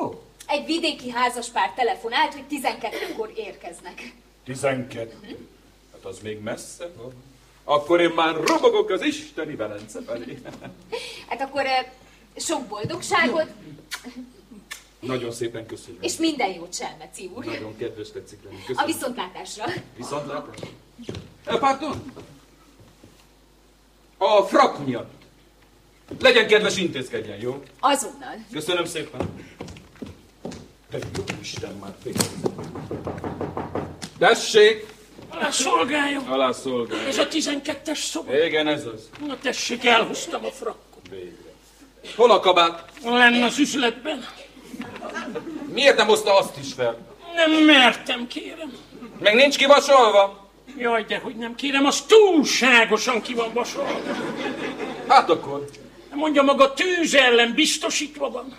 Ó, Egy vidéki házaspár telefonált, hogy 12-kor érkeznek. 12. Hát az még messze van. Akkor én már robogok az isteni Velence felé. Hát akkor eh, sok boldogságot, Nagyon szépen köszönöm. és minden jót, Selmeci úr. Nagyon kedves tetszik lenni. A Köszönöm. viszontlátásra. Viszontlátás. Eh, Pardon? A frak miatt. Legyen kedves, intézkedjen, jó? Azonnal. Köszönöm szépen. Te jó Isten már fél. Tessék! Alá szolgáljon. Alá szolgál. Ez a 12-es szoba. Igen, ez az. Na tessék, elhoztam a frakkot. Hol a kabát? Lenne az üzletben. Miért nem hozta azt is fel? Nem mertem, kérem. Meg nincs kivasolva? Jaj, de hogy nem kérem, az túlságosan ki van vasolva. Hát akkor. Mondja maga tűz ellen biztosítva van.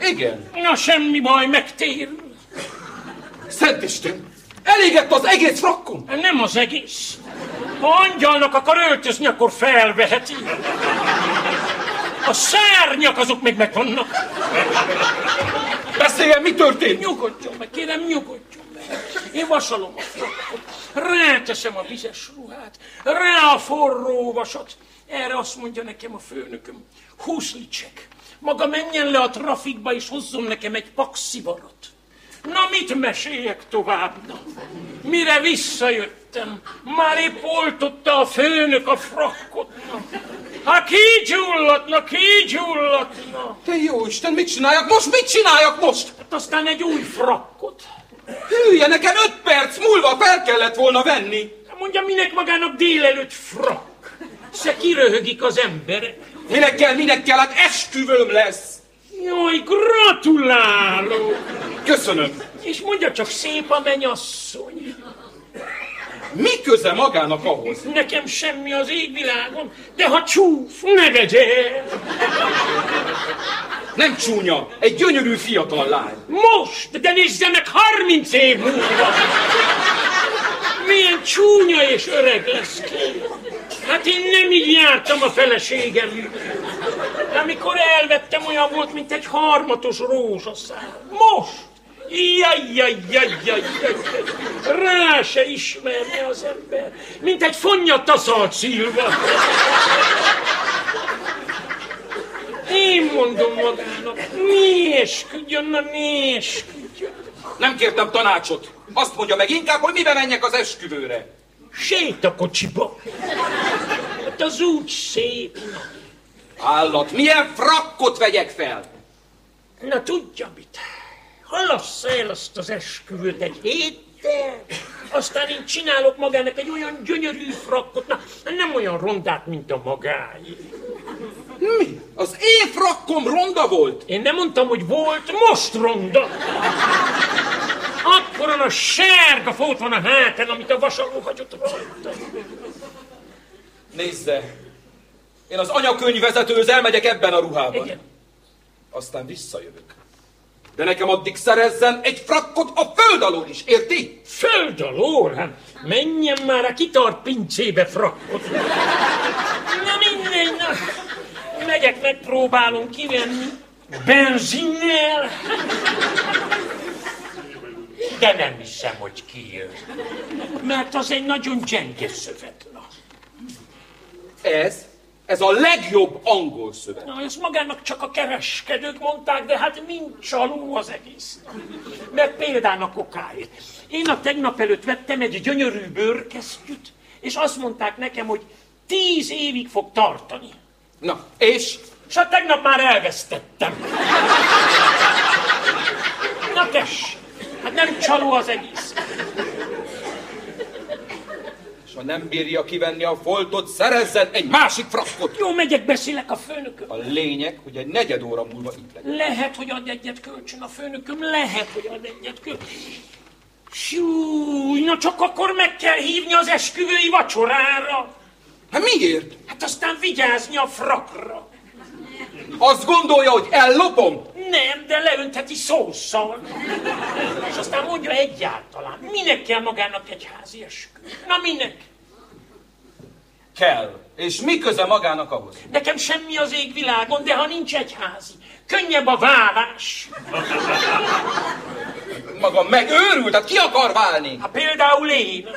Igen. Na semmi baj, megtérül. Szent Isten! Elégett az egész frakkom! Nem az egész. Ha angyalnak akar öltözni, akkor felveheti. A szárnyak azok még megvannak. Beszéljen, mi történt? Nyugodjon meg, kérem, nyugodjon meg. Én vasalom a frakkot, ráteszem a vizes ruhát, rá a forró vasat. Erre azt mondja nekem a főnököm, húszlicsek, maga menjen le a trafikba és hozzon nekem egy pakszibarat. Na, mit meséljek tovább? Na, mire visszajöttem, már épp oltotta a főnök a frakkot. Na. Ha kigyulladna, kigyulladna. Te jó Isten, mit csináljak most? Mit csináljak most? Hát aztán egy új frakkot. Hülye, nekem öt perc múlva fel kellett volna venni. Mondja, minek magának délelőtt frakk? Se kiröhögik az emberek. Minek kell, minek kell, hát esküvőm lesz. Jaj, gratulálok! Köszönöm. És mondja csak szép a mennyasszony. Mi köze magának ahhoz? Nekem semmi az égvilágon, de ha csúf, ne vegye! Nem csúnya, egy gyönyörű fiatal lány. Most, de nézze meg 30 év múlva! Milyen csúnya és öreg lesz ki. Hát én nem így jártam a feleségem. Amikor elvettem, olyan volt, mint egy harmatos rózsaszál. Most! Jaj, jaj, jaj, jaj, jaj, jaj. Rá se ismerne az ember, mint egy fonnya taszalt szilva. Én mondom magának, ne esküdjön, na ne esküdjön. Nem kértem tanácsot. Azt mondja meg inkább, hogy mibe menjek az esküvőre. Sétakocsiba. Hát az úgy szép. Állat, milyen frakkot vegyek fel? Na tudja mit? Halassza el azt az esküvőt egy héttel, aztán én csinálok magának egy olyan gyönyörű frakkot, na, nem olyan rondát, mint a magáé. Mi? Az én frakkom ronda volt? Én nem mondtam, hogy volt, most ronda. Akkoran a sárga fót van a hátán, amit a vasaló hagyott rajta. Nézze, én az anyakönyvvezetőhöz elmegyek ebben a ruhában. Igen. Aztán visszajövök. De nekem addig szerezzen egy frakkot a föld alól is, érti? Föld alól? Hát menjen már a kitart pincébe frakkot. Na mindegy, na. Megyek, megpróbálom kivenni. Benzinnel. De nem hiszem, hogy kijön. Mert az egy nagyon gyenge szövet. Na, Ez, ez a legjobb angol szöveg. na ezt magának csak a kereskedők mondták, de hát mind csaló az egész. Mert például a kokáért. Én a tegnap előtt vettem egy gyönyörű bőrkesztyűt, és azt mondták nekem, hogy tíz évig fog tartani. Na, és? És a tegnap már elvesztettem. Na tess, hát nem csaló az egész. Ha nem bírja kivenni a foltot, szerezzen egy másik frakkot. Jó, megyek, beszélek a főnököm. A lényeg, hogy egy negyed óra múlva itt legyen. Lehet, hogy ad egyet kölcsön a főnököm, lehet, hogy ad egyet kölcsön. Súly, na csak akkor meg kell hívni az esküvői vacsorára. Hát miért? Hát aztán vigyázni a frakra. Azt gondolja, hogy ellopom? Nem, de leönteti szószal. És aztán mondja egyáltalán, minek kell magának egy házi eskü? Na minek? Kell. És mi köze magának ahhoz? Nekem semmi az égvilágon, de ha nincs egy házi, könnyebb a vállás. Maga megőrült, hát ki akar válni? Ha például én.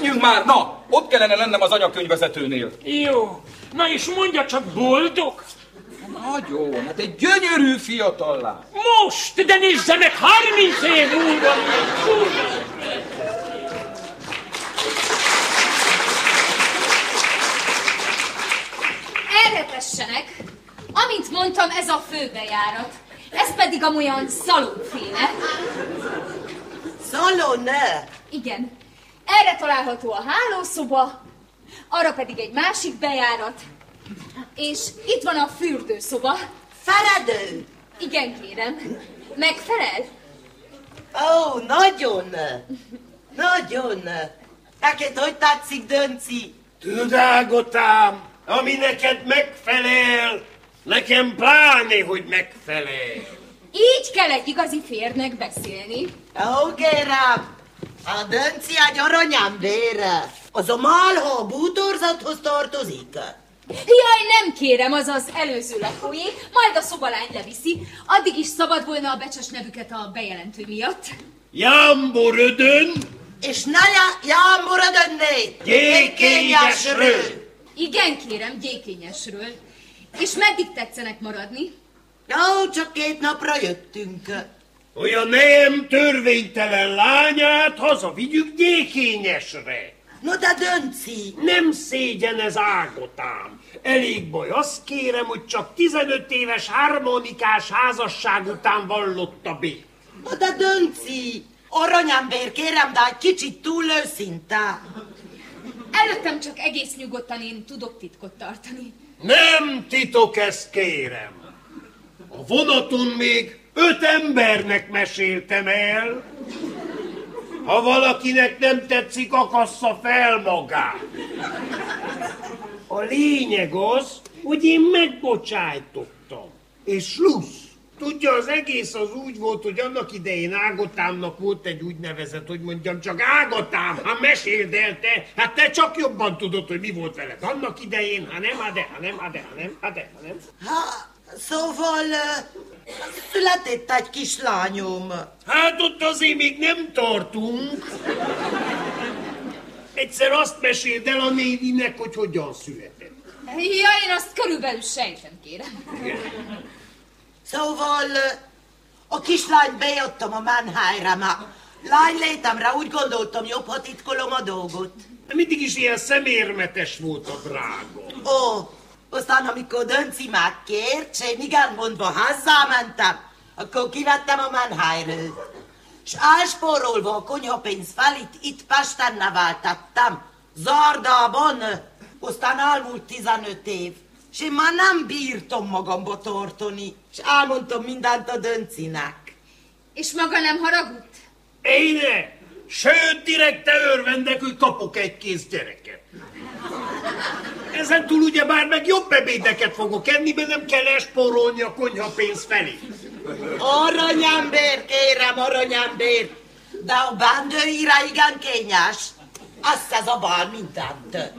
Menjünk már, na! Ott kellene lennem az anyakönyvvezetőnél. Jó. Na és mondja csak boldog? Nagyon, hát egy gyönyörű fiatal lány. Most, de nézze meg, 30 év múlva. Erre tessenek! Amint mondtam, ez a főbejárat. Ez pedig amolyan szalonféle. Szalone! Igen. Erre található a hálószoba, arra pedig egy másik bejárat. És itt van a fürdőszoba. Feledő! Igen, kérem. Megfelel? Ó, nagyon! Nagyon! Neked hogy tetszik, Dönci? Tudágotám, ami neked megfelel, nekem pláne, hogy megfelel. Így kell egy igazi férnek beszélni. Ó, kérem! A Dönci egy aranyembére. Az a malha a bútorzathoz tartozik. Jaj, nem kérem, az az előző lakói, majd a szobalány leviszi. Addig is szabad volna a becses nevüket a bejelentő miatt. Jamborödön, És ne já- jámborod önné! gyékényesről. Igen, kérem, gyékényesről. És meddig tetszenek maradni? Jó, csak két napra jöttünk. Hogy a nem törvénytelen lányát hazavigyük gyékényesre. No de Dönci, Nem szégyen ez ágotám. Elég baj, azt kérem, hogy csak 15 éves harmonikás házasság után vallotta be. no de Dönci, aranyember, kérem, de egy kicsit túl őszinte. Előttem csak egész nyugodtan én tudok titkot tartani. Nem titok ezt kérem. A vonaton még öt embernek meséltem el. Ha valakinek nem tetszik, akassza fel magát. A lényeg az, hogy én megbocsájtottam. És slusz. Tudja, az egész az úgy volt, hogy annak idején Ágotámnak volt egy úgynevezett, hogy mondjam, csak Ágotám, ha meséld el te, hát te csak jobban tudod, hogy mi volt veled annak idején, ha nem, ha de, ha nem, ha de, ha nem, ha de, ha nem. Ha, szóval született egy kislányom. Hát ott azért még nem tartunk. Egyszer azt meséld el a néninek, hogy hogyan született. Ja, én azt körülbelül sejtem, kérem. Szóval a kislányt bejöttem a Mannheimre, ma lány létemre úgy gondoltam, jobb, ha titkolom a dolgot. De mindig is ilyen szemérmetes volt a drága. Ó, aztán amikor Dönci megkért, és én igen mondva hazzámentem, akkor kivettem a Mannheimről. S elspórolva a konyhapénz felit itt Pesten neveltettem, Zardában, aztán elmúlt 15 év. És én már nem bírtam magamba tartani, és elmondtam mindent a Döncinek. És maga nem haragudt? Én ne! Sőt, direkt te örvendek, hogy kapok egy kész gyereket. Ezen túl ugye bár meg jobb ebédeket fogok enni, mert nem kell espórolni a konyhapénz felé. Aranyember, kérem, aranyember, de a bándőire igen kényes. Azt ez a bal mindent.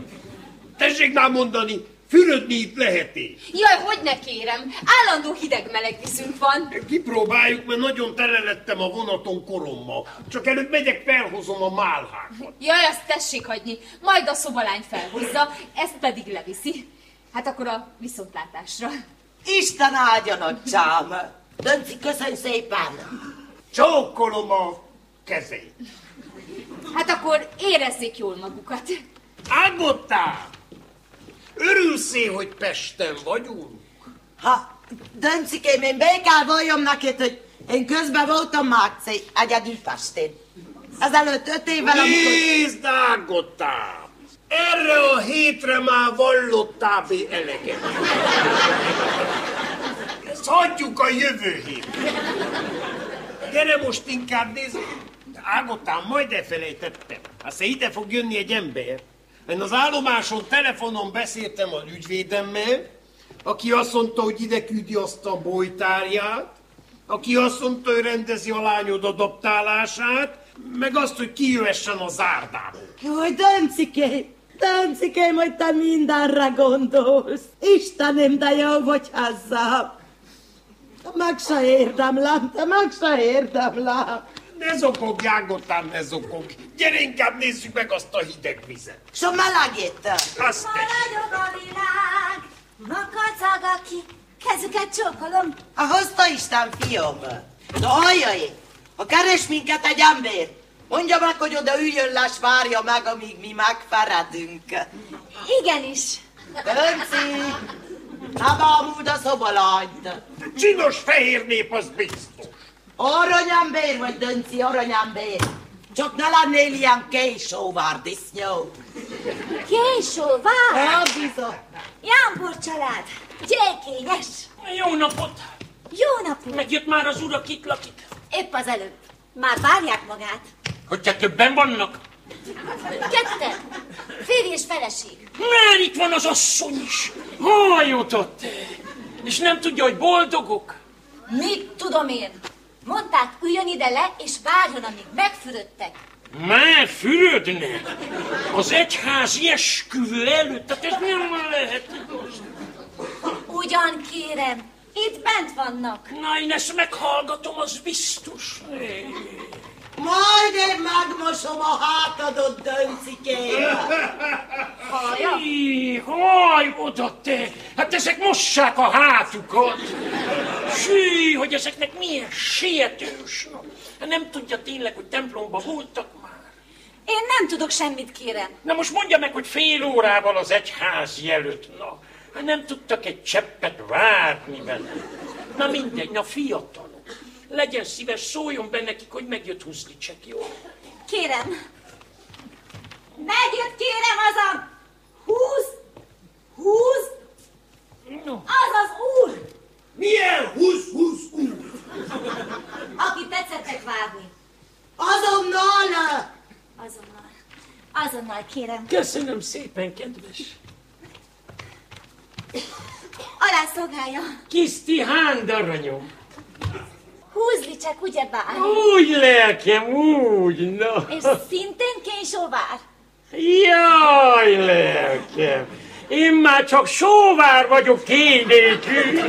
Tessék már mondani, fürödni itt lehet-e? Jaj, hogy ne kérem, állandó hideg-meleg viszünk van. Kipróbáljuk, mert nagyon tele lettem a vonaton korommal. Csak előbb megyek, felhozom a málhákat. Jaj, azt tessék hagyni, majd a szobalány felhozza, ezt pedig leviszi. Hát akkor a viszontlátásra. Isten áldja, nagycsám. Dönci, köszönj szépen. Csókolom a kezét. Hát akkor érezzék jól magukat. Ágottál! Örülsz hogy Pesten vagyunk? Ha, Döncikém, én be kell valljam neked, hogy én közben voltam Márci, egyedül Pestén. Ezelőtt öt évvel, amikor... Nézd, Ágottál! Erre a hétre már vallottál be eleget. Ezt hagyjuk a jövő hétre. Gyere most inkább nézd. Ágottál, majd elfelejtettem. Aztán ide fog jönni egy ember. Én az állomáson telefonon beszéltem az ügyvédemmel, aki azt mondta, hogy ide küldi azt a bolytárját, aki azt mondta, hogy rendezi a lányod adaptálását, meg azt, hogy kijöhessen a zárdából. Jaj, Döncike, Döncike, hogy te mindenre gondolsz. Istenem, de jó vagy hozzá. Meg se érdemlem, te meg se érdemlem. Ne zokog, Jágotán, ne zokog. Gyere inkább nézzük meg azt a hideg vizet. S a melegét. Azt Ma tessék. nagyobb a világ, ma kacag aki, kezüket csókolom. A hozta Isten, fiam. Na halljai, ha keres minket egy ember, mondja meg, hogy oda üljön le, s várja meg, amíg mi megferedünk. Igenis. Dönci, a múld a szobalanyt. Csinos fehér nép, az biztos. Aranyember vagy, Dönci, aranyember. Csak ne lennél ilyen késóvár disznyó. Késó, vár! Hát bizony. Jámbor család, gyerkényes. Jó napot! Jó napot! Megjött már az urak itt lakik. Épp az előbb. Már várják magát. Hogy te többen vannak? Ketten. Férj és feleség. Már itt van az asszony is. Hol jutott? És nem tudja, hogy boldogok? Mit tudom én? Mondták, üljön ide le, és várjon, amíg megfürödtek. Már fürödnek? Az egyházi esküvő előtt? Tehát ez nem lehet igaz. Ugyan kérem, itt bent vannak. Na, én ezt meghallgatom, az biztos. Majd én megmosom a hátadot, Döncikém. Hallja? Haj, oda te! Hát ezek mossák a hátukat! Sű, hogy ezeknek milyen sietős! Hát nem tudja tényleg, hogy templomba voltak már? Én nem tudok semmit, kérem. Na most mondja meg, hogy fél órával az egyház előtt, na, hát nem tudtak egy cseppet várni vele. Na mindegy, na fiatalok. Legyen szíves, szóljon be nekik, hogy megjött húzni csak, jó? Kérem. Megjött, kérem, az a... Húz! Húz! No. Az az úr, Milyen húsz, húsz, úr? aki tetszettek várni. Azonnal! Azonnal. Azonnal, kérem. Köszönöm szépen, kedves. Alá szolgálja. Kiszti hándaranyom. Húzli csak, ugye bár? Úgy lelkem, úgy, na. És szintén késóvár. Jaj, lelkem! Én már csak sóvár vagyok kény nélkül.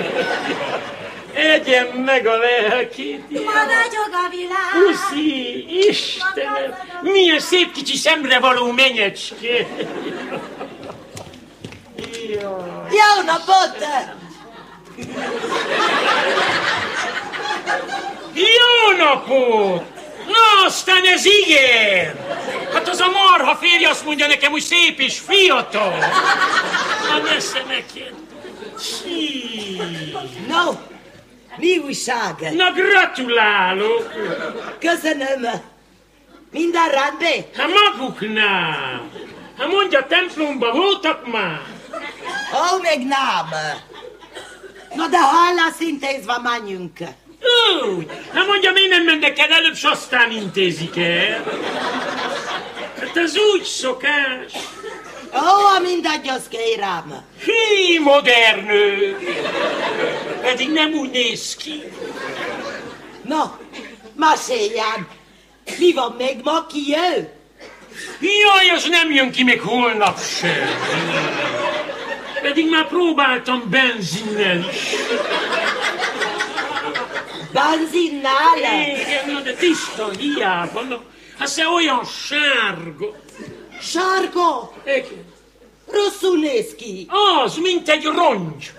Egyen meg a lelkét. Ma nagyog a világ. Puszi, Istenem! Milyen szép kicsi szemre való menyecske! Jaj. Jó napot! Jó napot! Na, aztán ez igen! Hát az a marha férj azt mondja nekem, hogy szép és fiatal! Na, nesze neked! Sí. No, mi újság? Na, gratulálok! Köszönöm. Minden rendben? Hát maguknál! Hát mondja, templomba voltak már? Ó, még nem. Na de ha el lesz intézve, menjünk. Úgy! Hát mondja, miért nem mennek el előbb, s aztán intézik el? Hát ez úgy szokás. Ó, mindegy, azt kérem. Hí, modern nő! Pedig nem úgy néz ki. Na, meséljen. Mi van még ma, ki jön? Jaj, az nem jön ki még holnap sem. Pedig már próbáltam benzinnel is. Benzinnál? Igen, na de tiszta hiába. Na, hát te olyan sárga. Sárga? Igen. Rosszul néz ki. Az, mint egy rongy.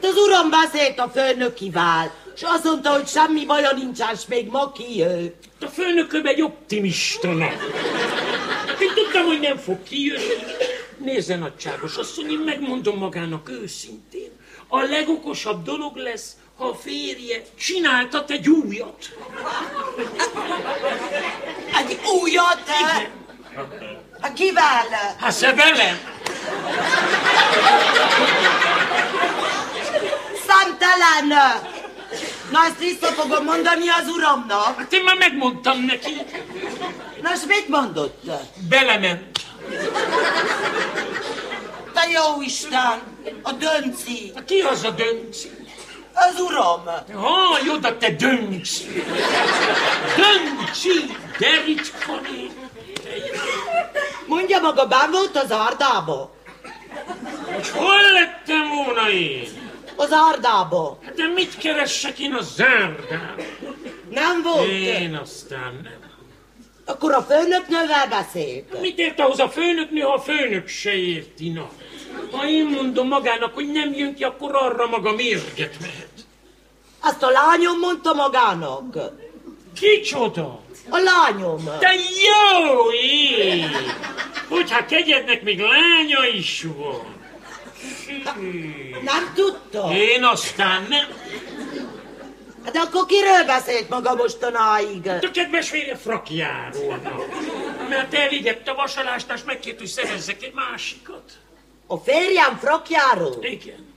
De az uram beszélt a főnökivel, és azt mondta, hogy semmi baja nincsen, s még ma kijön. A főnököm egy optimista nap. Én tudtam, hogy nem fog kijönni. Nézze, nagyságos asszony, én megmondom magának őszintén. A legokosabb dolog lesz, ha a férje csináltat egy újat. Egy újat? Igen. Hát kivel? Hát se velem. Számtelen! Na, ezt vissza fogom mondani az uramnak. Hát én már megmondtam neki. Na, és mit mondott? Belement. Te te jó Isten! A dönci! Ki az a dönci? Az uram! Haj, oda te dönci! Dönci! De ritka név. Mondja maga, bán volt az Ardába? Hogy hol lettem volna én? Az Ardába. De mit keressek én a zárdán? Nem volt? Én aztán nem. Akkor a főnöknővel beszélt. Mit ért ahhoz a főnöknő, ha a főnök se érti, na? Ha én mondom magának, hogy nem jön ki, akkor arra maga mérget mehet. Azt a lányom mondta magának. Kicsoda? A lányom. De jó ég! Hogy hát kegyednek még lánya is van. Nem tudta? Én aztán nem. De akkor kiről beszélt maga mostanáig? A kedves férje frakjáról. Mert elégette a vasalást, és megkért, hogy szerezzek egy másikat. A férjem frakjáról? Igen.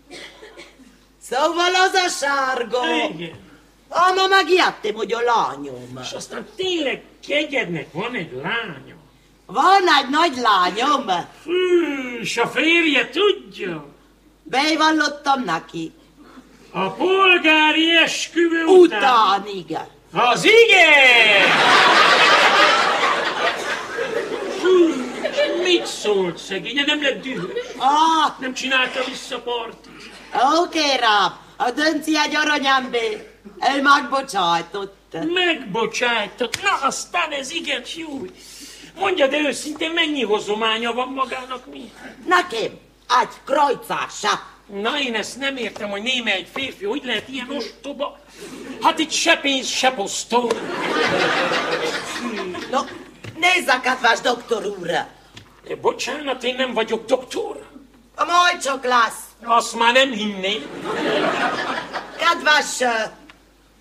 Szóval az a sárga. Igen. Ama megijedtem, hogy a lányom. És aztán tényleg kegyednek van egy lánya. Van egy nagy lányom. Hű, és a férje tudja. Bevallottam neki. A polgári esküvő után. Után, igen. Az igen! És mit szólt szegénye? Nem lett dühös? Ah, Nem csinálta vissza partit? oké rám. A dönci egy aranyember. Ő megbocsájtott. Megbocsájtott. Na, aztán ez igen jó. Mondja, de őszintén mennyi hozománya van magának mi? Nekem egy krajcása. Na, én ezt nem értem, hogy néme egy férfi, hogy lehet ilyen ostoba? Hát itt se pénz, se posztol. No, nézze, kedves doktor úr. De bocsánat, én nem vagyok doktor. Majd csak lesz. Azt már nem hinném. Kedves uh,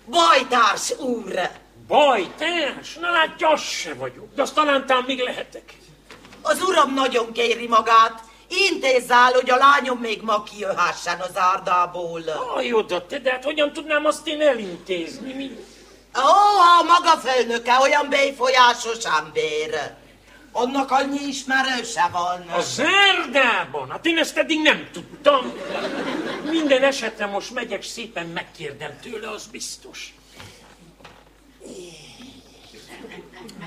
bajtárs úr. Bajtárs? Na látja, az se vagyok. De azt talán tám még lehetek. Az uram nagyon kéri magát. Intézz el, hogy a lányom még ma kijöhessen az árdából. Aj, oda te, de hát hogyan tudnám azt én elintézni? Mi? Ó, a maga főnöke olyan befolyásos ember. Annak annyi ismerőse van. A zárdában? Hát én ezt eddig nem tudtam. Minden esetre most megyek, szépen megkérdem tőle, az biztos.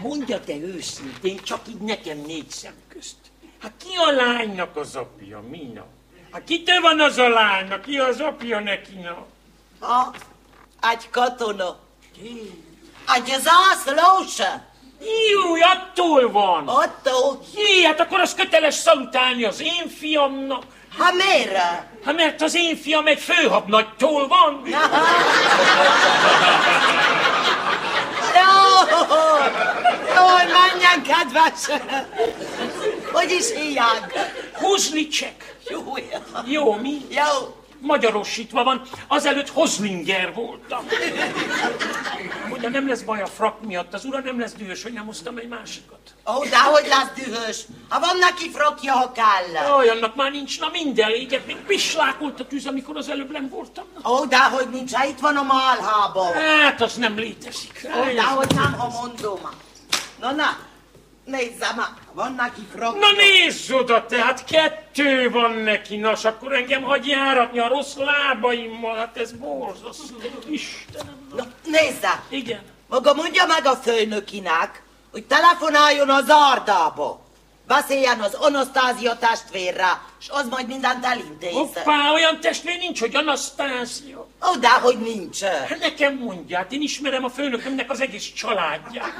Mondja te őszintén, csak így nekem négy szem közt. Hát ki a lánynak az apja, Mina? Hát kitől van az a lánynak? Ki az apja neki, na? Ha, egy katona. Egy zászlós. Jó, attól van. Attól. Jé, hát akkor az köteles szalutálni az én fiamnak. Ha miért? Hát mert az én fiam egy főhabnagytól van. Jó, jó, menjen, kedves. Hogy is hívják? Hozlicek. Jó, Jó, mi? jó. Magyarosítva van, azelőtt Hozlinger voltam. Mondja, nem lesz baj a frak miatt, az ura nem lesz dühös, hogy nem hoztam egy másikat. Ó, de hogy lesz dühös? Ha van neki frakja, ha kell. Jaj, annak már nincs, na minden éget, még pislákolt a tűz, amikor az előbb nem voltam. Ó, de hogy nincs, ha itt van a málhába. Hát, az nem létezik. Ó, de hogy nem, ha mondom. Na, na, nézze meg, van neki frakja. Na nézz oda, tehát kettő van neki, nas, akkor engem hagy járatni a rossz lábaimmal, hát ez borzasztó, Istenem. Na, nézze, Igen. maga mondja meg a főnökinek, hogy telefonáljon az Ardába. Beszéljen az Anasztázia testvérre, és az majd mindent elintéz. Hoppá, olyan testvér nincs, hogy Anasztázia. Ó, de hogy nincs. Hát nekem mondját, én ismerem a főnökömnek az egész családját.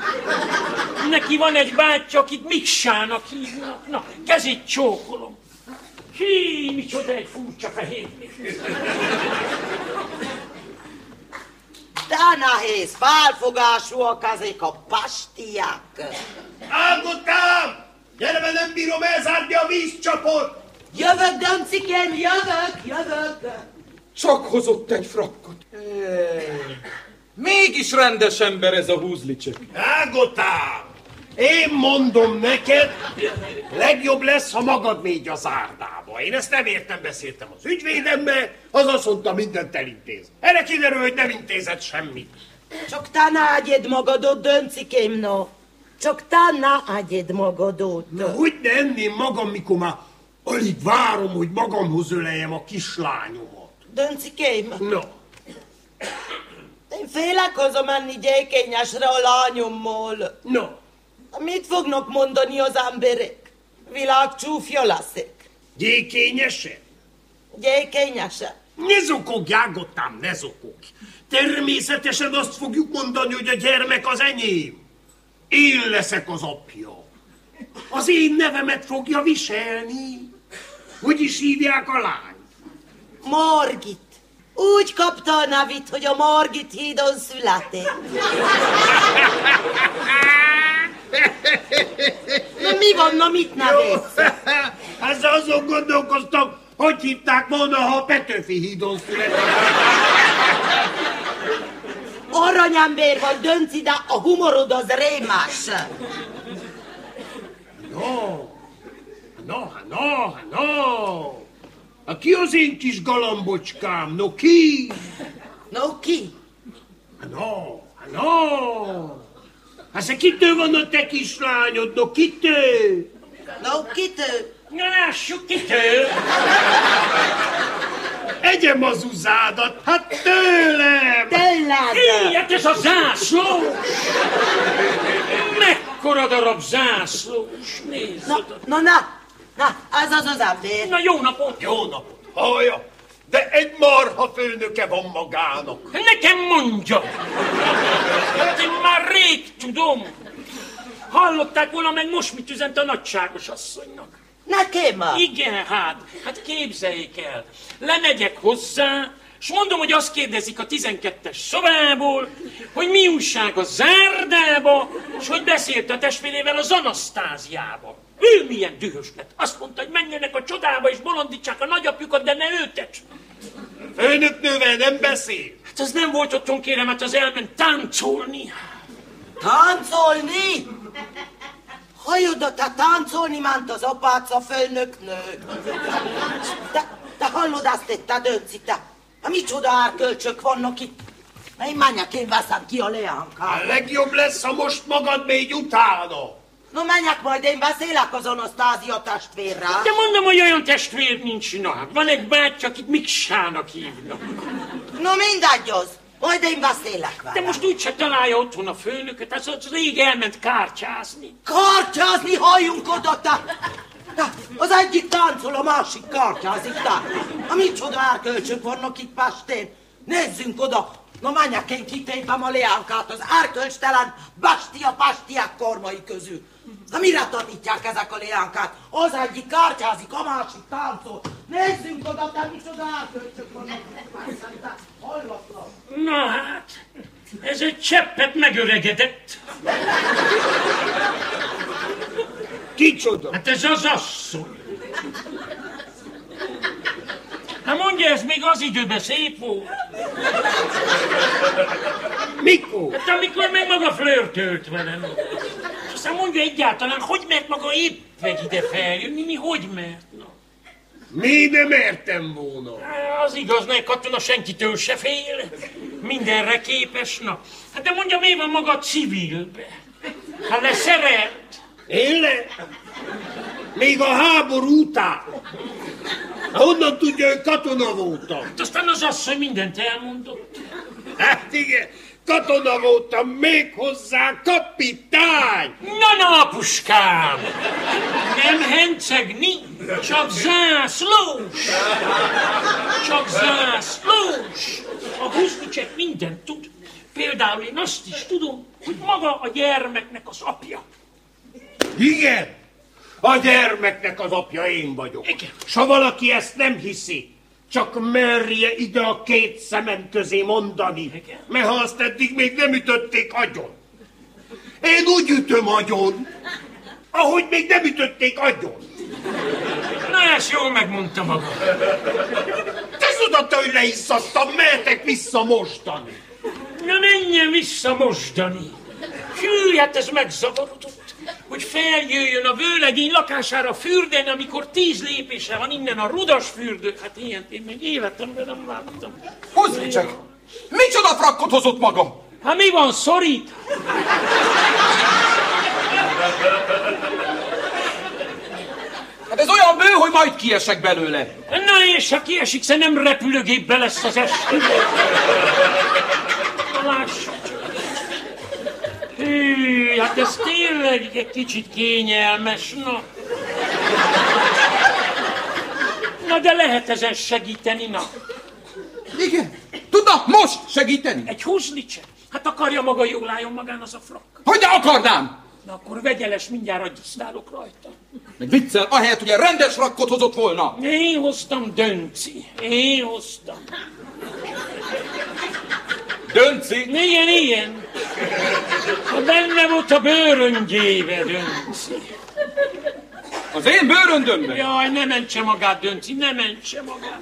Neki van egy bátyja, akit Miksának hívnak. Na, kezét csókolom. Hí, micsoda egy furcsa fehér. De nehéz, felfogásúak ezek a pastiák. Ágotám! Gyere, mert nem bírom elzárni a vízcsapot! Jövök, Döncikém, jövök, jövök. Csak hozott egy frakkot. Mégis rendes ember ez a húzlicsek. Ágotám! Én mondom neked, legjobb lesz, ha magad mégy az árdába. Én ezt nem értem, beszéltem az ügyvédembe, az azt mondta, mindent elintéz. Erre kiderül, hogy nem intézett semmit. Csak te ne ágyed magadot, Döncikém, no. Csak te ne ágyed magadot. Na, hogy ne enném magam, mikor már Alig várom, hogy magamhoz öleljem a kislányomat. Döncikém, Na, én félek hazamenni gyékényesre a lányommal. na, Mit fognak mondani az emberek? Világ csúfja leszek. gyékényesen? Gyékényesen. Ne zokogják, gottám, ne zokogj. Természetesen azt fogjuk mondani, hogy a gyermek az enyém. Én leszek az apja. Az én nevemet fogja viselni. Hogy is hívják a lány? Margit. Úgy kapta a nevét, hogy a Margit hídon született. Na mi van, na mit nevész? Ezzel azon gondolkoztam, hogy hívták volna, ha a Petőfi hídon született. Aranyember vagy, dönci, de a humorod az rémás. No, no, no, no. A ki az én kis galambocskám? No ki? No ki? No, no. Hát se kitől van a te kislányod? No kitől? No kitől? Na lássuk kitől. Egyem az uzádat, hát tőlem! Tényleg? Ilyet ez a zászló! Mekkora darab zászlós, nézd! Na, na, na, na, az az az ember. Na jó napot! Jó napot! Hallja, de egy marha főnöke van magának. Nekem mondja! Hát én már rég tudom! Hallották volna meg most, mit üzent a nagyságos asszonynak. Nekem? Igen, hát, hát képzeljék el. Lemegyek hozzá, és mondom, hogy azt kérdezik a 12-es szobából, hogy mi újság a zárdába, és hogy beszélt a testvérével az Anasztáziába. Ő milyen dühös lett. Azt mondta, hogy menjenek a csodába, és bolondítsák a nagyapjukat, de ne őtet. Főnöknővel nem beszél. Hát az nem volt otthon, kérem, hát az elment táncolni. Táncolni? Hallod, de te táncolni ment az apáca főnöknő. Te, te hallod azt, te dönci, te? A micsoda árkölcsök vannak itt? Na én menjek, én veszem ki a A leánkát. legjobb lesz, ha most magad még utána. No menjek majd, én beszélek az Anasztázia testvérrel. De mondom, hogy olyan testvér nincs, na, hát van egy bátyja, akit Miksának hívnak. No mindegy az, majd én beszélek vele. De most úgyse találja otthon a főnököt, az, az rég elment kártyázni. Kártyázni, halljunk oda, te! te! Az egyik táncol, a másik kártyázik, te! A micsoda árkölcsök vannak itt Pestén? Nézzünk oda! Na menjek én kitépem a leánkát az árkölcstelen Bastia Pastiák kormai közül. Na mire tanítják ezek a leánkát? Az egyik kártyázik, a másik táncol. Nézzünk oda, te micsoda árkölcsök vannak! Hallatlan! Na hát, ez egy cseppet megöregedett. Kicsoda? Hát ez az asszony. Hát mondja, ez még az időben szép volt. Mikor? Hát amikor meg maga flörtölt velem. És aztán mondja egyáltalán, hogy mert maga épp meg ide feljönni, mi hogy mert? Na. Mi nem mertem volna. Á, Az igaz, ne katona senkitől se fél. Mindenre képes, na. Hát de mondja, mi van maga civilbe? Hát leszerelt. Én le? Még a háború után. Hát Honnan tudja, hogy katona voltam? Hát aztán az asszony mindent elmondott. Hát igen, katona voltam még hozzá, kapitány! Na, na, apuskám! Nem hencegni, csak zászlós! Csak zászlós! A Huznicek mindent tud. Például én azt is tudom, hogy maga a gyermeknek az apja. Igen, a gyermeknek az apja én vagyok. Igen. S ha valaki ezt nem hiszi, csak merje ide a két szemem közé mondani, Igen. mert ha azt eddig még nem ütötték agyon. Én úgy ütöm agyon, ahogy még nem ütötték agyon. Na, ezt jól megmondta maga. Te tudatta, hogy leisszadtam, mehetek vissza mostani. Na, menjen vissza mosdani. Hű, hát ez megzavarodott, hogy feljöjjön a vőlegény lakására fürdeni, amikor tíz lépése van innen a rudas fürdő. Hát ilyet én még életemben nem láttam. Huznicek! Micsoda frakkot hozott maga? Hát mi van, szorít? Hát ez olyan bő, hogy majd kiesek belőle. Na és ha kiesik, nem repülőgépbe lesz az este. Lássuk. Hű, hát ez tényleg egy kicsit kényelmes, na. Na de lehet ezen segíteni, na. Igen. Tudna most segíteni? Egy húsnicse. Hát akarja maga jól álljon magán az a frak. Hogy ne akarnám? Na akkor vegyeles, mindjárt agyisztálok rajta. Meg viccel, ahelyett, hogy egy rendes rakkot hozott volna. Én hoztam, Dönci. Én hoztam. Dönci? Igen, igen. Ha benne volt a bőröngyébe, Dönci. Az én bőröndömben? Jaj, ne mentse magát, Dönci, ne mentse magát.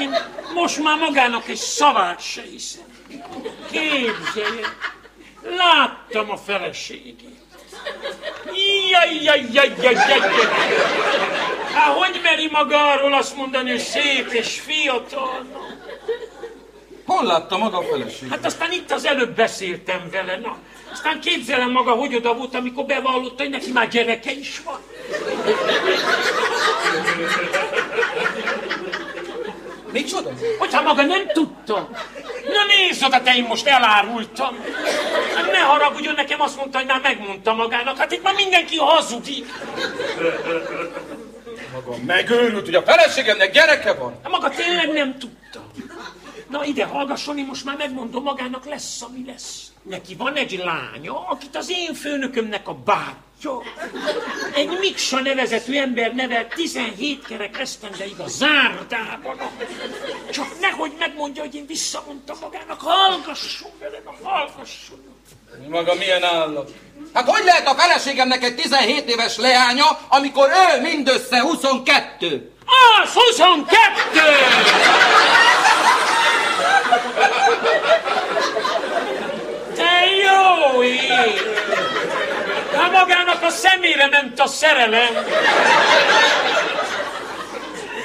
Én most már magának egy szavát se hiszem. Képzelje, láttam a feleségét. Jaj, jaj, jaj, jaj, jaj, jaj. Hát hogy meri maga arról azt mondani, hogy szép és fiatal? Hol látta maga a feleség? Hát aztán itt az előbb beszéltem vele, na. Aztán képzelem maga, hogy oda volt, amikor bevallotta, hogy neki már gyereke is van. Micsoda? Hogyha maga nem tudta. Na nézd oda, te én most elárultam. Hát ne haragudjon, nekem azt mondta, hogy már megmondta magának. Hát itt már mindenki hazudik. Maga megőrült, hogy a feleségemnek gyereke van? Hát maga tényleg nem tudta. Na ide hallgasson, én most már megmondom magának, lesz, ami lesz. Neki van egy lánya, akit az én főnökömnek a bátyja. Egy Miksa nevezetű ember nevel 17 kerek esztendeig a zárdában. Csak nehogy megmondja, hogy én visszamondtam magának. Hallgasson vele, na hallgasson. Maga milyen állat? Hát hogy lehet a feleségemnek egy 17 éves leánya, amikor ő mindössze 22? Az 22! Te jó ég! Hát magának a szemére ment a szerelem.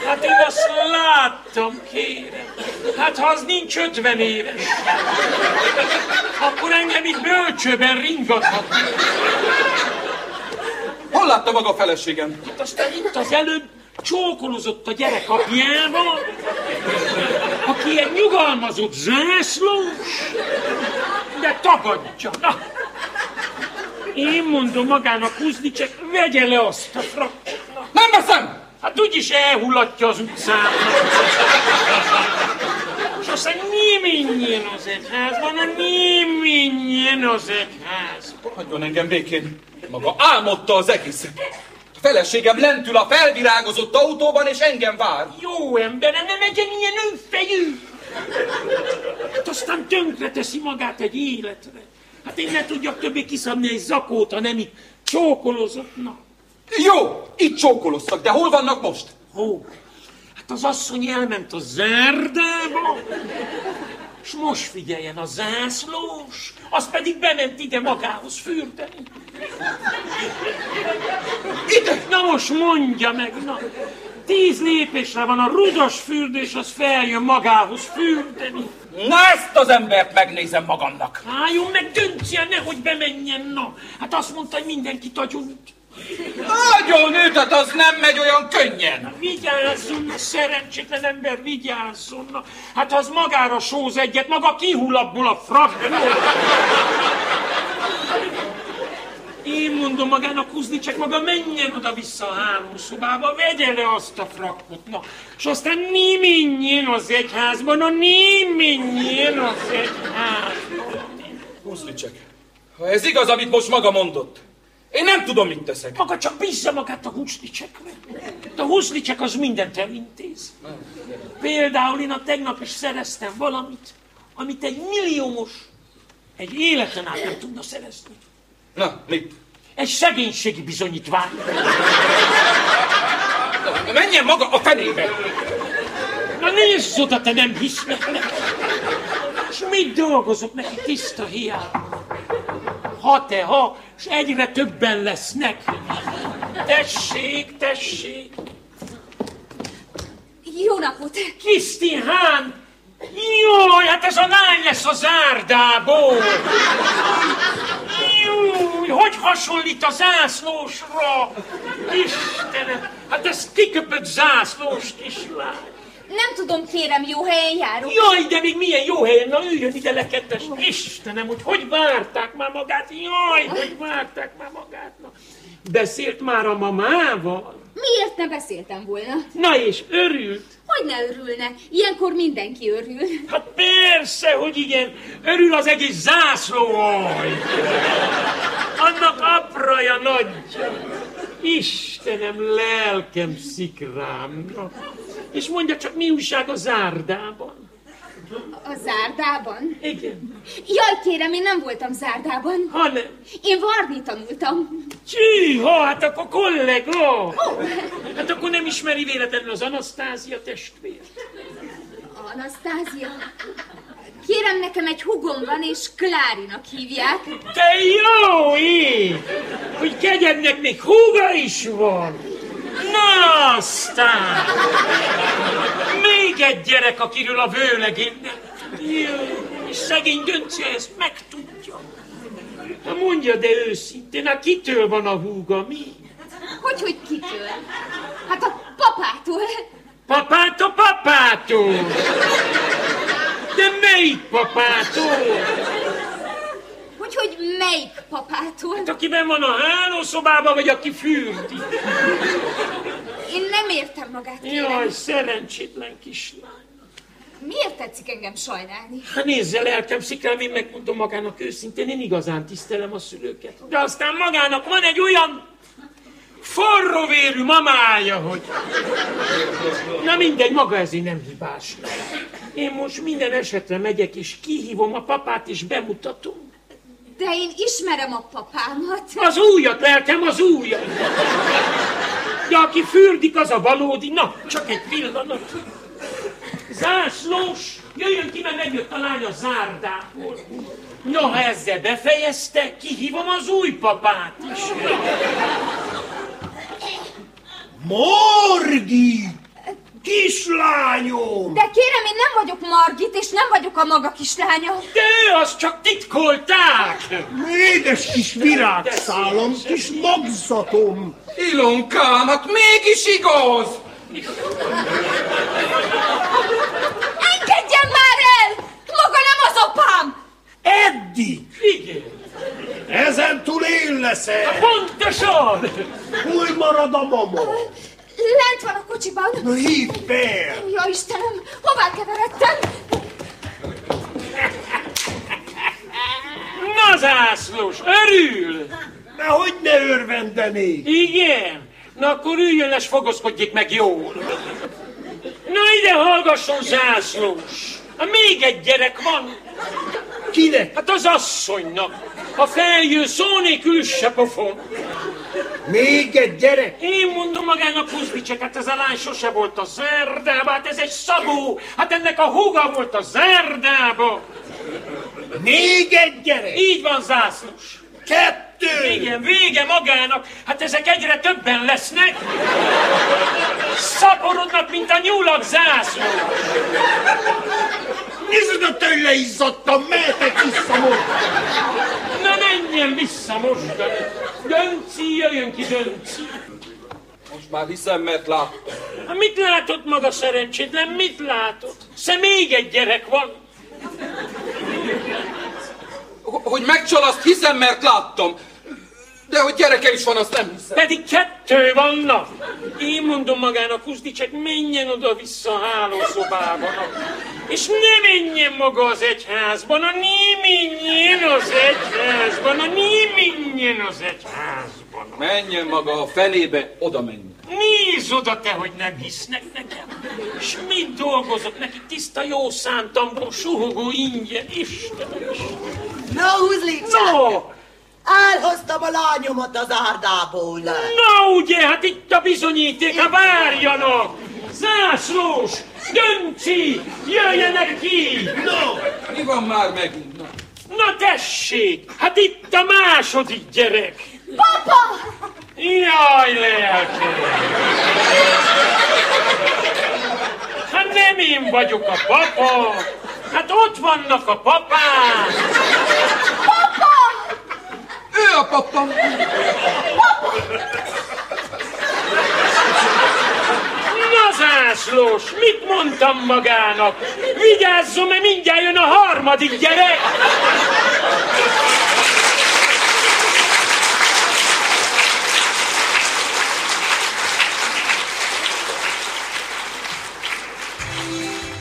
Hát én azt láttam, kérem. Hát ha az nincs 50 éves, akkor engem itt bölcsőben ringathat. Hol látta maga a feleségem? Hát aztán itt az előbb csókolozott a gyerek apjával, aki egy nyugalmazott zászlós, de tagadja. Na, én mondom magának húzni, csak vegye le azt a frakkot. Nem veszem! Hát úgyis elhullatja az utcán. És aztán néményen az egyházban, a néményen az egyházban. Hagyjon engem békén. Maga álmodta az egészet. Feleségem lentül a felvirágozott autóban, és engem vár. Jó emberem, ne legyen ilyen önfejű! Hát aztán tönkre teszi magát egy életre. Hát én ne tudjak többé kiszabni egy zakót, ha nem itt csókolozott. Na, Jó, itt csókoloztak, de hol vannak most? hó, hát az asszony elment a zárdába, és most figyeljen, a zászlós, az pedig bement ide magához fürdeni. Ide! Na most mondja meg, na. Tíz lépésre van a rudas fürdés, az feljön magához fürdeni. Na ezt az embert megnézem magamnak. Álljon meg, döntjen, nehogy bemenjen, na. Hát azt mondta, hogy mindenkit agyonüt. Nagyon ütet, az nem megy olyan könnyen. Vigyázzon, na, szerencsétlen ember, vigyázzon. Na. Hát az magára sóz egyet, maga kihull abból a frakból. Én mondom magának húzni, csak maga menjen oda-vissza a hálószobába, vegye le azt a frakkot, na. És aztán menjen az egyházban, na né menjen az egyházban. Huszlicek, ha ez igaz, amit most maga mondott, én nem tudom, mit teszek. Maga csak bízza magát a huszlicsekre. A huszlicek az mindent elintéz. Például én a tegnap is szereztem valamit, amit egy milliómos egy életen át nem tudna szerezni. Na, mit? Egy szegénységi bizonyítvány. Menjen maga a fenébe! Na nézz oda, te nem hisznek neki. És mit dolgozok neki tiszta hiába? Ha te, ha, és egyre többen lesznek. Tessék, tessék. Jó napot! Krisztin Hán! Jaj, hát ez a lány lesz a zárdából! Júj, hogy hasonlít a zászlósra? Istenem, hát ez kiköpött zászlós kislány. Nem tudom, kérem, jó helyen járok. Jaj, de még milyen jó helyen, na üljön ide le kettes. Istenem, hogy hogy várták már magát, jaj, hogy várták már magát. Na. Beszélt már a mamával? Miért ne beszéltem volna? Na és örült? Hogy ne örülne? Ilyenkor mindenki örül. Hát persze, hogy igen. Örül az egész zászló. Annak apraja nagyja. Istenem, lelkem szikrám. Na. És mondja csak, mi újság a zárdában? A zárdában? Igen. Jaj, kérem, én nem voltam zárdában. Hanem? Én varni tanultam. Csíha, hát akkor kollega. Oh. Hát akkor nem ismeri véletlenül az Anasztázia testvért. Anasztázia? Kérem, nekem egy hugom van, és Klárinak hívják. Te jó ég! Hogy kegyednek még húga is van. Na aztán! Még egy gyerek, akiről a vőlegény és szegény Dönce ezt megtudja. Na mondja, de őszintén, hát kitől van a húga, mi? Hogy, hogy kitől? Hát a papától. Papát a papától! De melyik papától? Hogy, hogy melyik papától? Hát akiben van a hálószobában, vagy aki fürdi? Én nem értem magát, kérem. Jaj, szerencsétlen kislány. Miért tetszik engem sajnálni? Hát nézze, lelkem szikrám, én megmondom magának őszintén, én igazán tisztelem a szülőket. De aztán magának van egy olyan forróvérű mamája, hogy... Na mindegy, maga ezért nem hibás. Én most minden esetre megyek, és kihívom a papát, és bemutatom. De én ismerem a papámat. Az újat, lelkem, az újat. De aki fürdik, az a valódi. Na, csak egy pillanat. Zászlós, jöjjön ki, mert megjött a lány a zárdából. No, ha ezzel befejezte, kihívom az új papát is. Morgi! Kislányom! De kérem, én nem vagyok Margit, és nem vagyok a maga kislánya. De azt csak titkolták! Édes kis virágszálam, kis magzatom! Ilonkám, hát mégis igaz! Engedjen már el! Maga nem az apám! Eddig! Igen. Ezen túl én leszel! Pontosan! Hol marad a mama? Lent van a kocsiban. Na hívd fel! Ja, Istenem, hová keveredtem? Na, zászlós, örül! De hogy ne örvendenék? Igen? Na akkor üljön és fogoszkodjék meg jól. Na ide hallgasson, zászlós! Még egy gyerek van, Kinek? hát az asszonynak. Ha feljön szó nélkül üsse pofon. Még egy gyerek? Én mondom magának Kuzbicsek, hát ez a lány sose volt a zárdába, hát ez egy szabó, hát ennek a húga volt a zárdába. Még egy gyerek? Így van, zászlós. Kettő! Igen, vége magának. Hát ezek egyre többen lesznek. Szaporodnak, mint a nyulak zászló. Nézd, a tőle leizzadtam, mehetek vissza most! Na menjen vissza mostani. Dönci, jöjjön ki, Dönci. Most már hiszem, mert láttam. Hát mit látott maga szerencsétlen? Mit látott? Sze még egy gyerek van. Hogy megcsal, azt hiszem, mert láttam. De hogy gyereke is van, azt nem hiszem. Pedig kettő vannak. Én mondom magának, Kuzdicek, menjen oda-vissza a hálószobába. És ne menjen maga az egyházban, na ne menjen az egyházban, na ne menjen az egyházban. Menjen maga a fenébe, oda menjen. Nézz oda te, hogy nem hisznek nekem. És mit dolgozok neki tiszta jó szántamból, suhogó ingyen, Istenem, Istenem. Na, húzlicsák! No, Elhoztam a lányomat az árdából. na ugye, hát itt a bizonyíték, ha várjanak. Zászlós, Dönci, jöjjenek ki! No! Mi van már megint? Na. Na tessék, hát itt a második gyerek. Papa! Jaj, lelkem! Hát nem én vagyok a papa! Hát ott vannak a papák! Papa! Ő a papa. Na zászlós, mit mondtam magának? Vigyázzon, mert mindjárt jön a harmadik gyerek!